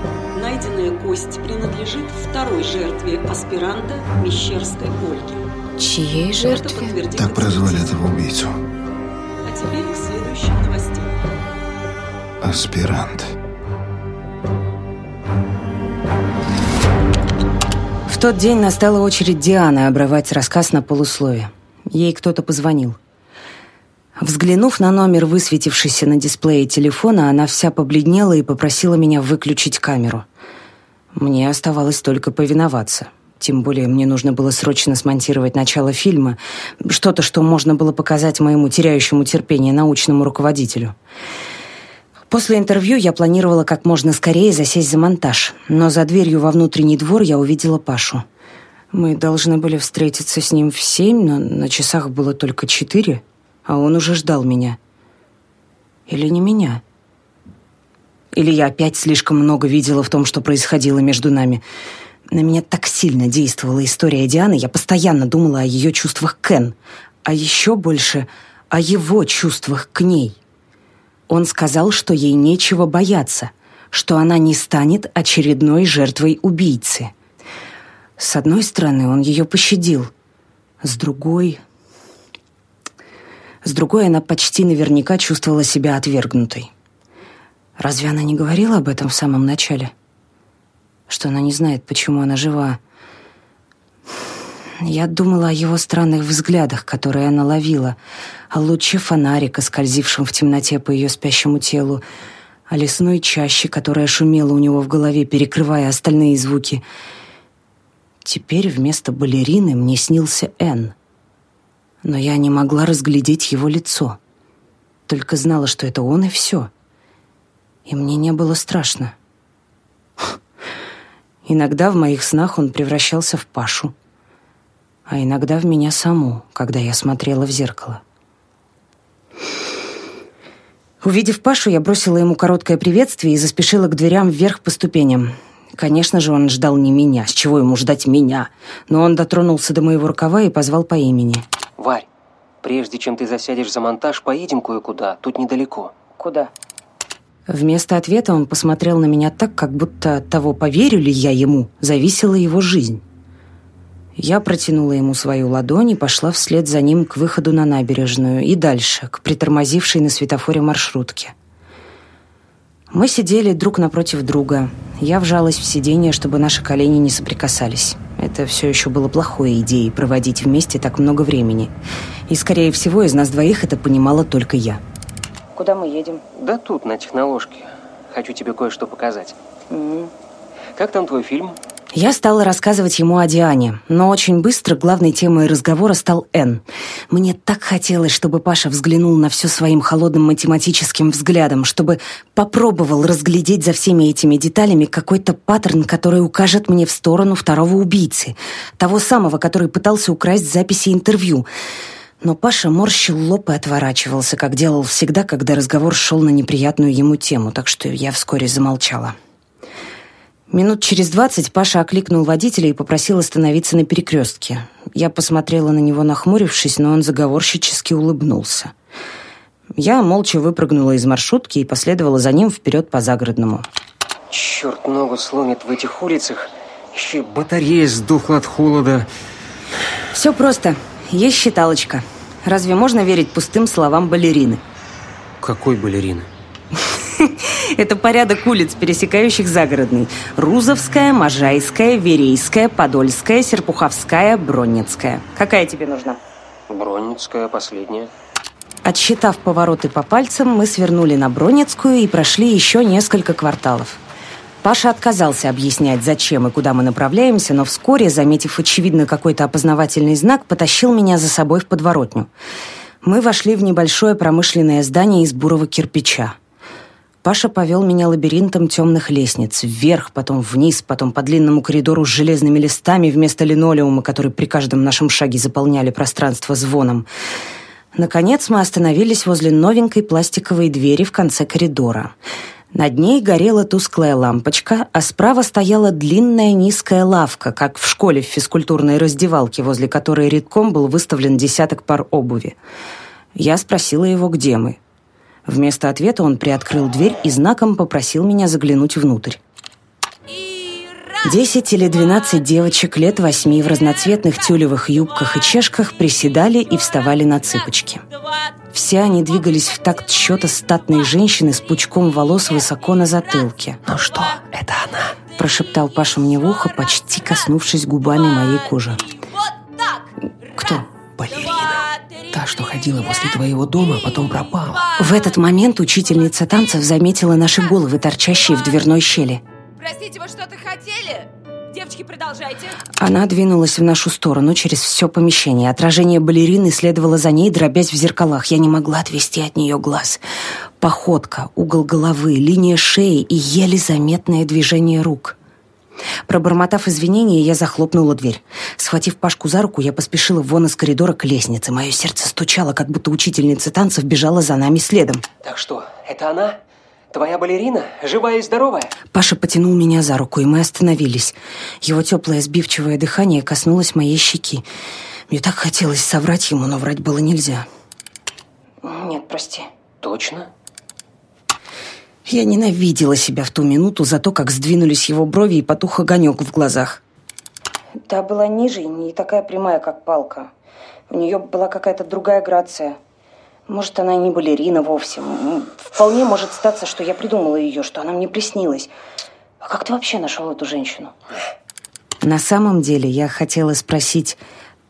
найденная кость принадлежит второй жертве аспиранта Мещерской Ольги. Чьей жертве? Так прозвали этого убийцу. А теперь к следующим новостям аспирант. В тот день настала очередь Дианы обрывать рассказ на полуслове. Ей кто-то позвонил. Взглянув на номер, высветившийся на дисплее телефона, она вся побледнела и попросила меня выключить камеру. Мне оставалось только повиноваться. Тем более мне нужно было срочно смонтировать начало фильма, что-то, что можно было показать моему теряющему терпение научному руководителю. После интервью я планировала как можно скорее засесть за монтаж, но за дверью во внутренний двор я увидела Пашу. Мы должны были встретиться с ним в семь, но на часах было только четыре, а он уже ждал меня. Или не меня? Или я опять слишком много видела в том, что происходило между нами. На меня так сильно действовала история Дианы, я постоянно думала о ее чувствах Кен, а еще больше о его чувствах к ней. Он сказал, что ей нечего бояться, что она не станет очередной жертвой убийцы. С одной стороны, он ее пощадил, с другой... С другой, она почти наверняка чувствовала себя отвергнутой. Разве она не говорила об этом в самом начале? Что она не знает, почему она жива. Я думала о его странных взглядах, которые она ловила, о луче фонарика, скользившем в темноте по ее спящему телу, о лесной чаще, которая шумела у него в голове, перекрывая остальные звуки. Теперь вместо балерины мне снился Энн. Но я не могла разглядеть его лицо. Только знала, что это он и все. И мне не было страшно. Иногда в моих снах он превращался в Пашу, а иногда в меня саму, когда я смотрела в зеркало. Увидев Пашу, я бросила ему короткое приветствие и заспешила к дверям вверх по ступеням. Конечно же, он ждал не меня. С чего ему ждать меня? Но он дотронулся до моего рукава и позвал по имени. Варь, прежде чем ты засядешь за монтаж, поедем кое-куда. Тут недалеко. Куда? Вместо ответа он посмотрел на меня так, как будто от того, поверю ли я ему, зависела его жизнь. Я протянула ему свою ладонь и пошла вслед за ним к выходу на набережную и дальше, к притормозившей на светофоре маршрутке. Мы сидели друг напротив друга. Я вжалась в сиденье, чтобы наши колени не соприкасались. Это все еще было плохой идеей проводить вместе так много времени. И, скорее всего, из нас двоих это понимала только я. Куда мы едем? Да тут, на техноложке. Хочу тебе кое-что показать. Mm-hmm. Как там твой фильм? Я стала рассказывать ему о Диане, но очень быстро главной темой разговора стал Н. Мне так хотелось, чтобы Паша взглянул на все своим холодным математическим взглядом, чтобы попробовал разглядеть за всеми этими деталями какой-то паттерн, который укажет мне в сторону второго убийцы, того самого, который пытался украсть записи интервью. Но Паша морщил лоб и отворачивался, как делал всегда, когда разговор шел на неприятную ему тему, так что я вскоре замолчала. Минут через двадцать Паша окликнул водителя и попросил остановиться на перекрестке. Я посмотрела на него, нахмурившись, но он заговорщически улыбнулся. Я молча выпрыгнула из маршрутки и последовала за ним вперед по загородному. Черт, ногу сломит в этих улицах. Еще и батарея сдохла от холода. Все просто. Есть считалочка. Разве можно верить пустым словам балерины? Какой балерины? Это порядок улиц, пересекающих загородный. Рузовская, Можайская, Верейская, Подольская, Серпуховская, Бронницкая. Какая тебе нужна? Бронницкая, последняя. Отсчитав повороты по пальцам, мы свернули на Бронницкую и прошли еще несколько кварталов. Паша отказался объяснять, зачем и куда мы направляемся, но вскоре, заметив очевидно какой-то опознавательный знак, потащил меня за собой в подворотню. Мы вошли в небольшое промышленное здание из бурого кирпича. Паша повел меня лабиринтом темных лестниц. Вверх, потом вниз, потом по длинному коридору с железными листами вместо линолеума, который при каждом нашем шаге заполняли пространство звоном. Наконец мы остановились возле новенькой пластиковой двери в конце коридора. Над ней горела тусклая лампочка, а справа стояла длинная низкая лавка, как в школе в физкультурной раздевалке, возле которой редком был выставлен десяток пар обуви. Я спросила его, где мы. Вместо ответа он приоткрыл дверь и знаком попросил меня заглянуть внутрь. Десять или двенадцать девочек лет восьми в разноцветных тюлевых юбках и чешках приседали и вставали на цыпочки. Все они двигались в такт счета статной женщины с пучком волос высоко на затылке. «Ну что, это она?» Прошептал Паша мне в ухо, почти коснувшись губами моей кожи. «Кто?» «Балерина. Та, что ходила возле твоего дома, а потом пропала». В этот момент учительница танцев заметила наши головы, торчащие в дверной щели. Простите, вы что-то хотели? Девочки, продолжайте. Она двинулась в нашу сторону через все помещение. Отражение балерины следовало за ней, дробясь в зеркалах. Я не могла отвести от нее глаз. Походка, угол головы, линия шеи и еле заметное движение рук. Пробормотав извинения, я захлопнула дверь. Схватив Пашку за руку, я поспешила вон из коридора к лестнице. Мое сердце стучало, как будто учительница танцев бежала за нами следом. Так что, это она? Твоя балерина живая и здоровая? Паша потянул меня за руку, и мы остановились. Его теплое сбивчивое дыхание коснулось моей щеки. Мне так хотелось соврать ему, но врать было нельзя. Нет, прости. Точно? Я ненавидела себя в ту минуту за то, как сдвинулись его брови и потух огонек в глазах. Та была ниже и не такая прямая, как палка. У нее была какая-то другая грация. Может, она не балерина вовсе. Вполне может статься, что я придумала ее, что она мне приснилась. А как ты вообще нашел эту женщину? На самом деле я хотела спросить,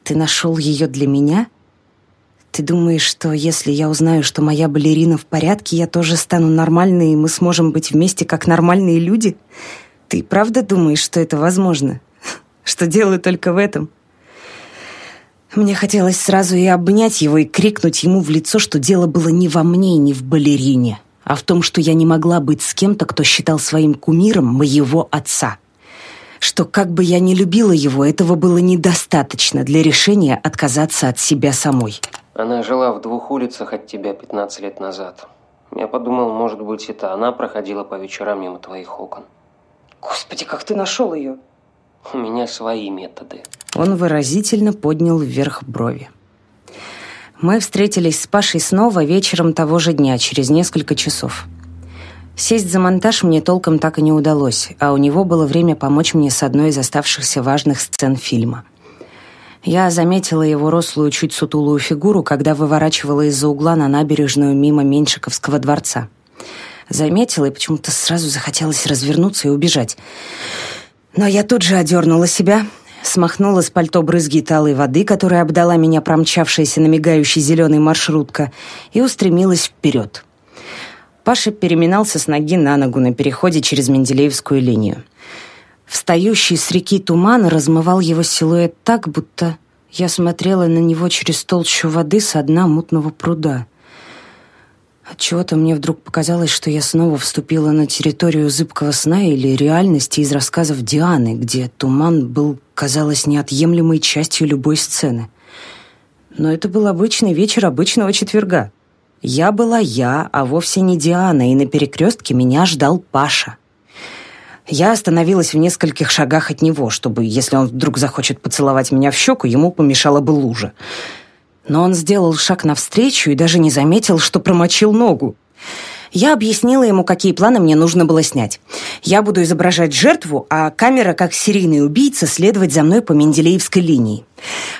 ты нашел ее для меня? Ты думаешь, что если я узнаю, что моя балерина в порядке, я тоже стану нормальной, и мы сможем быть вместе как нормальные люди? Ты правда думаешь, что это возможно? Что дело только в этом? Мне хотелось сразу и обнять его, и крикнуть ему в лицо, что дело было не во мне и не в балерине, а в том, что я не могла быть с кем-то, кто считал своим кумиром моего отца. Что как бы я ни любила его, этого было недостаточно для решения отказаться от себя самой. Она жила в двух улицах от тебя 15 лет назад. Я подумал, может быть, это она проходила по вечерам мимо твоих окон. Господи, как ты нашел ее? У меня свои методы. Он выразительно поднял вверх брови. Мы встретились с Пашей снова вечером того же дня, через несколько часов. Сесть за монтаж мне толком так и не удалось, а у него было время помочь мне с одной из оставшихся важных сцен фильма – я заметила его рослую, чуть сутулую фигуру, когда выворачивала из-за угла на набережную мимо Меньшиковского дворца. Заметила, и почему-то сразу захотелось развернуться и убежать. Но я тут же одернула себя, смахнула с пальто брызги талой воды, которая обдала меня промчавшаяся на мигающей зеленой маршрутка, и устремилась вперед. Паша переминался с ноги на ногу на переходе через Менделеевскую линию. Встающий с реки туман размывал его силуэт так, будто я смотрела на него через толщу воды со дна мутного пруда. Отчего-то мне вдруг показалось, что я снова вступила на территорию зыбкого сна или реальности из рассказов Дианы, где туман был, казалось, неотъемлемой частью любой сцены. Но это был обычный вечер обычного четверга. Я была я, а вовсе не Диана, и на перекрестке меня ждал Паша. Я остановилась в нескольких шагах от него, чтобы, если он вдруг захочет поцеловать меня в щеку, ему помешала бы лужа. Но он сделал шаг навстречу и даже не заметил, что промочил ногу. Я объяснила ему, какие планы мне нужно было снять. Я буду изображать жертву, а камера, как серийный убийца, следовать за мной по Менделеевской линии.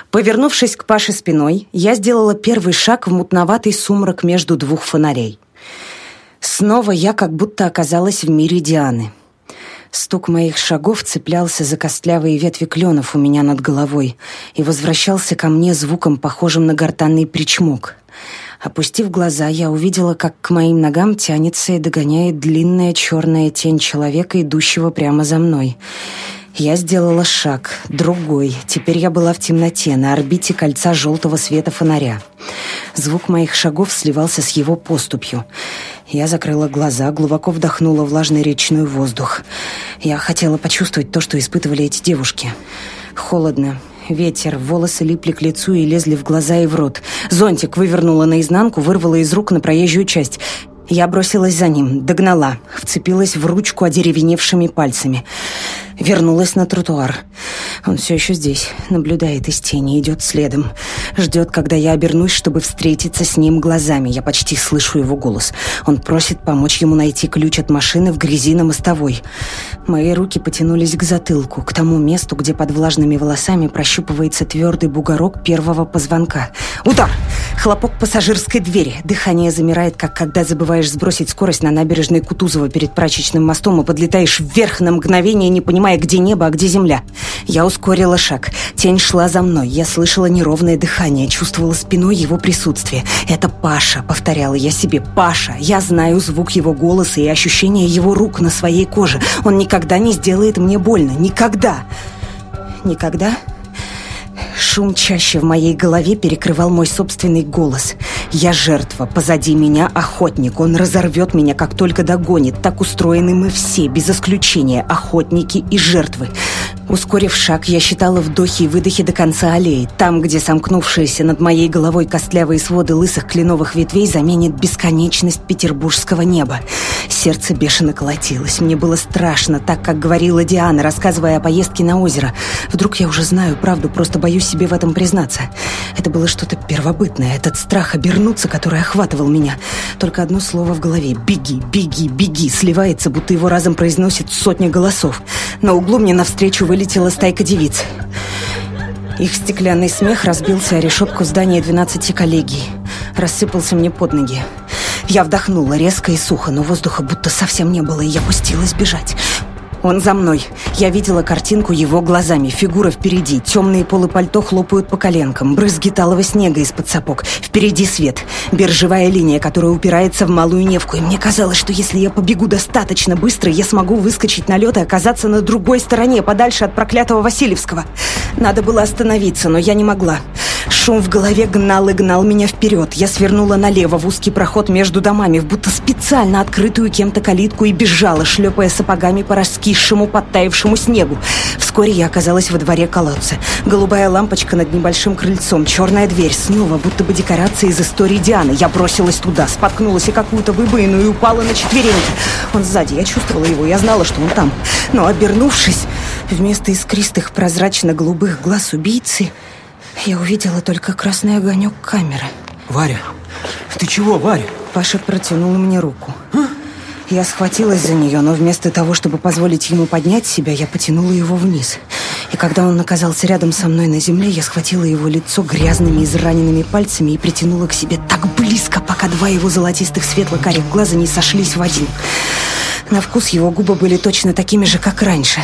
Повернувшись к Паше спиной, я сделала первый шаг в мутноватый сумрак между двух фонарей. Снова я как будто оказалась в мире Дианы. Стук моих шагов цеплялся за костлявые ветви кленов у меня над головой и возвращался ко мне звуком, похожим на гортанный причмок. Опустив глаза, я увидела, как к моим ногам тянется и догоняет длинная черная тень человека, идущего прямо за мной. Я сделала шаг, другой. Теперь я была в темноте, на орбите кольца желтого света фонаря. Звук моих шагов сливался с его поступью. Я закрыла глаза, глубоко вдохнула влажный речной воздух. Я хотела почувствовать то, что испытывали эти девушки. Холодно, ветер, волосы липли к лицу и лезли в глаза и в рот. Зонтик вывернула наизнанку, вырвала из рук на проезжую часть. Я бросилась за ним, догнала, вцепилась в ручку одеревеневшими пальцами. Вернулась на тротуар. Он все еще здесь, наблюдает из тени, идет следом. Ждет, когда я обернусь, чтобы встретиться с ним глазами. Я почти слышу его голос. Он просит помочь ему найти ключ от машины в грязи на мостовой. Мои руки потянулись к затылку, к тому месту, где под влажными волосами прощупывается твердый бугорок первого позвонка. Удар! Хлопок пассажирской двери. Дыхание замирает, как когда забываешь сбросить скорость на набережной Кутузова перед прачечным мостом и подлетаешь вверх на мгновение, не понимая, где небо, а где земля. Я ускорила шаг. Тень шла за мной. Я слышала неровное дыхание, чувствовала спиной его присутствие. «Это Паша», — повторяла я себе. «Паша». Я знаю звук его голоса и ощущение его рук на своей коже. Он никогда не сделает мне больно. Никогда. Никогда? Шум чаще в моей голове перекрывал мой собственный голос. Я жертва, позади меня охотник. Он разорвет меня, как только догонит. Так устроены мы все, без исключения, охотники и жертвы. Ускорив шаг, я считала вдохи и выдохи до конца аллеи, там, где сомкнувшиеся над моей головой костлявые своды лысых кленовых ветвей заменит бесконечность петербургского неба. Сердце бешено колотилось. Мне было страшно, так, как говорила Диана, рассказывая о поездке на озеро. Вдруг я уже знаю правду, просто боюсь себе в этом признаться. Это было что-то первобытное, этот страх обернуться, который охватывал меня. Только одно слово в голове «беги, беги, беги» сливается, будто его разом произносит сотни голосов. На углу мне навстречу вылез вылетела стайка девиц. Их стеклянный смех разбился о решетку здания 12 коллегий. Рассыпался мне под ноги. Я вдохнула резко и сухо, но воздуха будто совсем не было, и я пустилась бежать. Он за мной. Я видела картинку его глазами. Фигура впереди. Темные полы пальто хлопают по коленкам. Брызги талого снега из-под сапог. Впереди свет. Биржевая линия, которая упирается в малую Невку. И мне казалось, что если я побегу достаточно быстро, я смогу выскочить на лед и оказаться на другой стороне, подальше от проклятого Васильевского. Надо было остановиться, но я не могла. Шум в голове гнал и гнал меня вперед. Я свернула налево в узкий проход между домами, в будто специально открытую кем-то калитку и бежала, шлепая сапогами по раскисшему, подтаявшему снегу. Вскоре я оказалась во дворе колодца. Голубая лампочка над небольшим крыльцом, черная дверь, снова будто бы декорация из истории Дианы. Я бросилась туда, споткнулась и какую-то выбоину и упала на четвереньки. Он сзади, я чувствовала его, я знала, что он там. Но обернувшись, вместо искристых прозрачно-голубых глаз убийцы... Я увидела только красный огонек камеры. Варя, ты чего, Варя? Паша протянул мне руку. А? Я схватилась за нее, но вместо того, чтобы позволить ему поднять себя, я потянула его вниз. И когда он оказался рядом со мной на земле, я схватила его лицо грязными израненными пальцами и притянула к себе так близко, пока два его золотистых светло-карих глаза не сошлись в один. На вкус его губы были точно такими же, как раньше.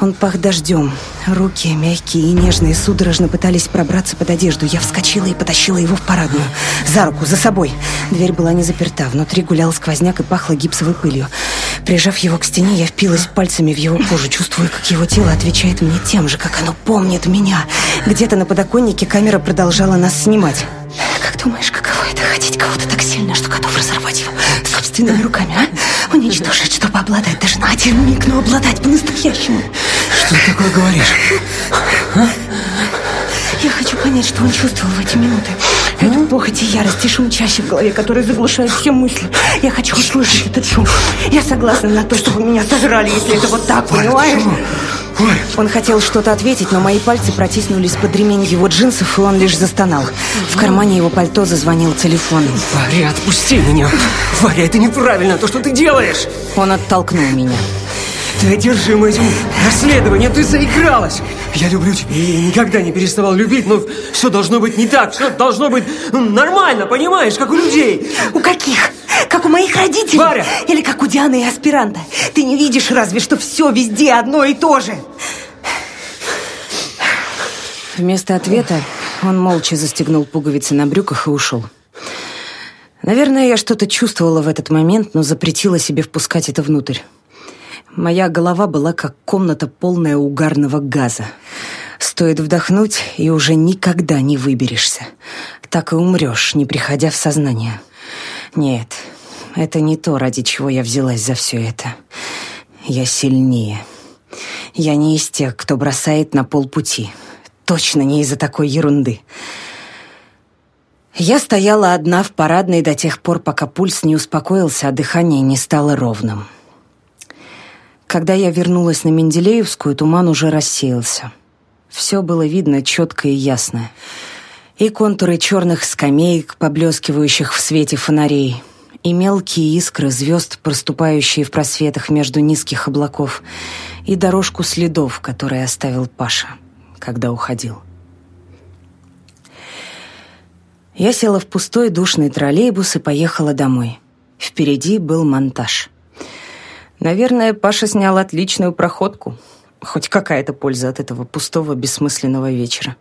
Он пах дождем. Руки, мягкие и нежные, судорожно пытались пробраться под одежду. Я вскочила и потащила его в парадную. За руку, за собой. Дверь была не заперта. Внутри гулял сквозняк и пахло гипсовой пылью. Прижав его к стене, я впилась пальцами в его кожу, чувствуя, как его тело отвечает мне тем же, как оно помнит меня. Где-то на подоконнике камера продолжала нас снимать. Как думаешь, каково это хотеть кого-то так сильно, что готов собственными руками, а? Уничтожить, чтобы обладать даже на один миг, но обладать по-настоящему. Что ты такое говоришь? А? Я хочу понять, что он чувствовал в эти минуты. Эту похоть и ярость и шум чаще в голове, который заглушает все мысли. Я хочу услышать этот шум. Я согласна на то, чтобы меня сожрали, если это вот так, понимаешь? Он хотел что-то ответить, но мои пальцы протиснулись под ремень его джинсов, и он лишь застонал. В кармане его пальто зазвонил телефон. Варя, отпусти меня! Варя, это неправильно, то, что ты делаешь! Он оттолкнул меня. Ты одержим этим расследованием, ты заигралась! Я люблю тебя и никогда не переставал любить, но все должно быть не так, все должно быть нормально, понимаешь, как у людей. У каких? Как у моих родителей? Варя! Или как у Дианы и аспиранта? Ты не видишь разве, что все везде одно и то же? Вместо ответа он молча застегнул пуговицы на брюках и ушел. Наверное, я что-то чувствовала в этот момент, но запретила себе впускать это внутрь. Моя голова была как комната, полная угарного газа. Стоит вдохнуть, и уже никогда не выберешься. Так и умрешь, не приходя в сознание. Нет, это не то, ради чего я взялась за все это. Я сильнее. Я не из тех, кто бросает на полпути. Точно не из-за такой ерунды. Я стояла одна в парадной до тех пор, пока пульс не успокоился, а дыхание не стало ровным. Когда я вернулась на Менделеевскую, туман уже рассеялся. Все было видно четко и ясно. И контуры черных скамеек, поблескивающих в свете фонарей, и мелкие искры звезд, проступающие в просветах между низких облаков, и дорожку следов, которые оставил Паша, когда уходил. Я села в пустой душный троллейбус и поехала домой. Впереди был монтаж — Наверное, Паша снял отличную проходку. Хоть какая-то польза от этого пустого, бессмысленного вечера.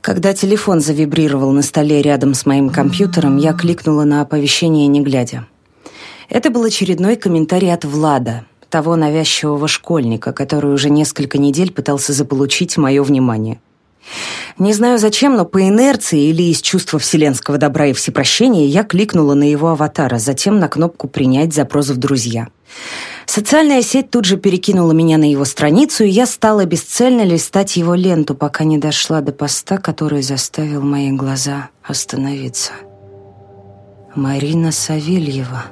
Когда телефон завибрировал на столе рядом с моим компьютером, я кликнула на оповещение, не глядя. Это был очередной комментарий от Влада, того навязчивого школьника, который уже несколько недель пытался заполучить мое внимание. Не знаю зачем, но по инерции или из чувства вселенского добра и всепрощения я кликнула на его аватара, затем на кнопку «Принять запрос в друзья». Социальная сеть тут же перекинула меня на его страницу, и я стала бесцельно листать его ленту, пока не дошла до поста, который заставил мои глаза остановиться. Марина Савельева.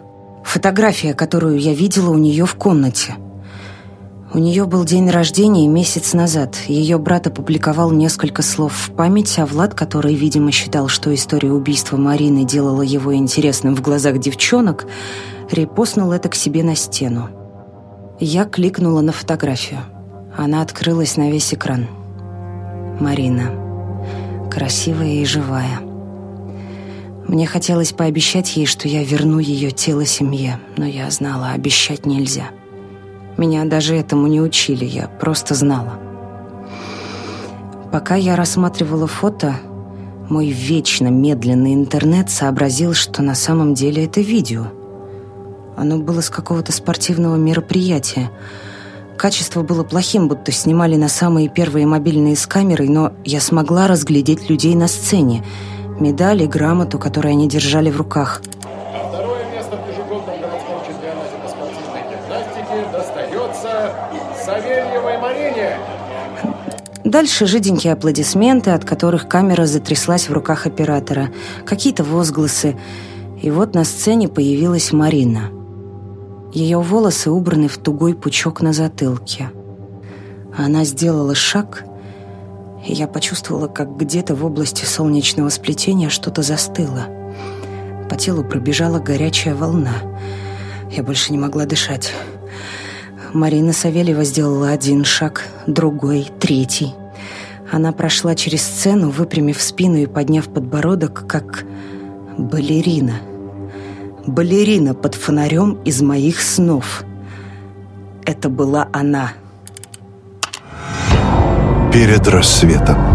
Фотография, которую я видела у нее в комнате. У нее был день рождения месяц назад. Ее брат опубликовал несколько слов в память, а Влад, который, видимо, считал, что история убийства Марины делала его интересным в глазах девчонок, репостнул это к себе на стену. Я кликнула на фотографию. Она открылась на весь экран. Марина. Красивая и живая. Мне хотелось пообещать ей, что я верну ее тело семье, но я знала, обещать нельзя. Меня даже этому не учили, я просто знала. Пока я рассматривала фото, мой вечно медленный интернет сообразил, что на самом деле это видео – оно было с какого-то спортивного мероприятия. Качество было плохим, будто снимали на самые первые мобильные с камерой, но я смогла разглядеть людей на сцене. Медали, грамоту, которые они держали в руках. Дальше жиденькие аплодисменты, от которых камера затряслась в руках оператора. Какие-то возгласы. И вот на сцене появилась Марина – ее волосы убраны в тугой пучок на затылке. Она сделала шаг, и я почувствовала, как где-то в области солнечного сплетения что-то застыло. По телу пробежала горячая волна. Я больше не могла дышать. Марина Савельева сделала один шаг, другой, третий. Она прошла через сцену, выпрямив спину и подняв подбородок, как балерина — балерина под фонарем из моих снов. Это была она. Перед рассветом.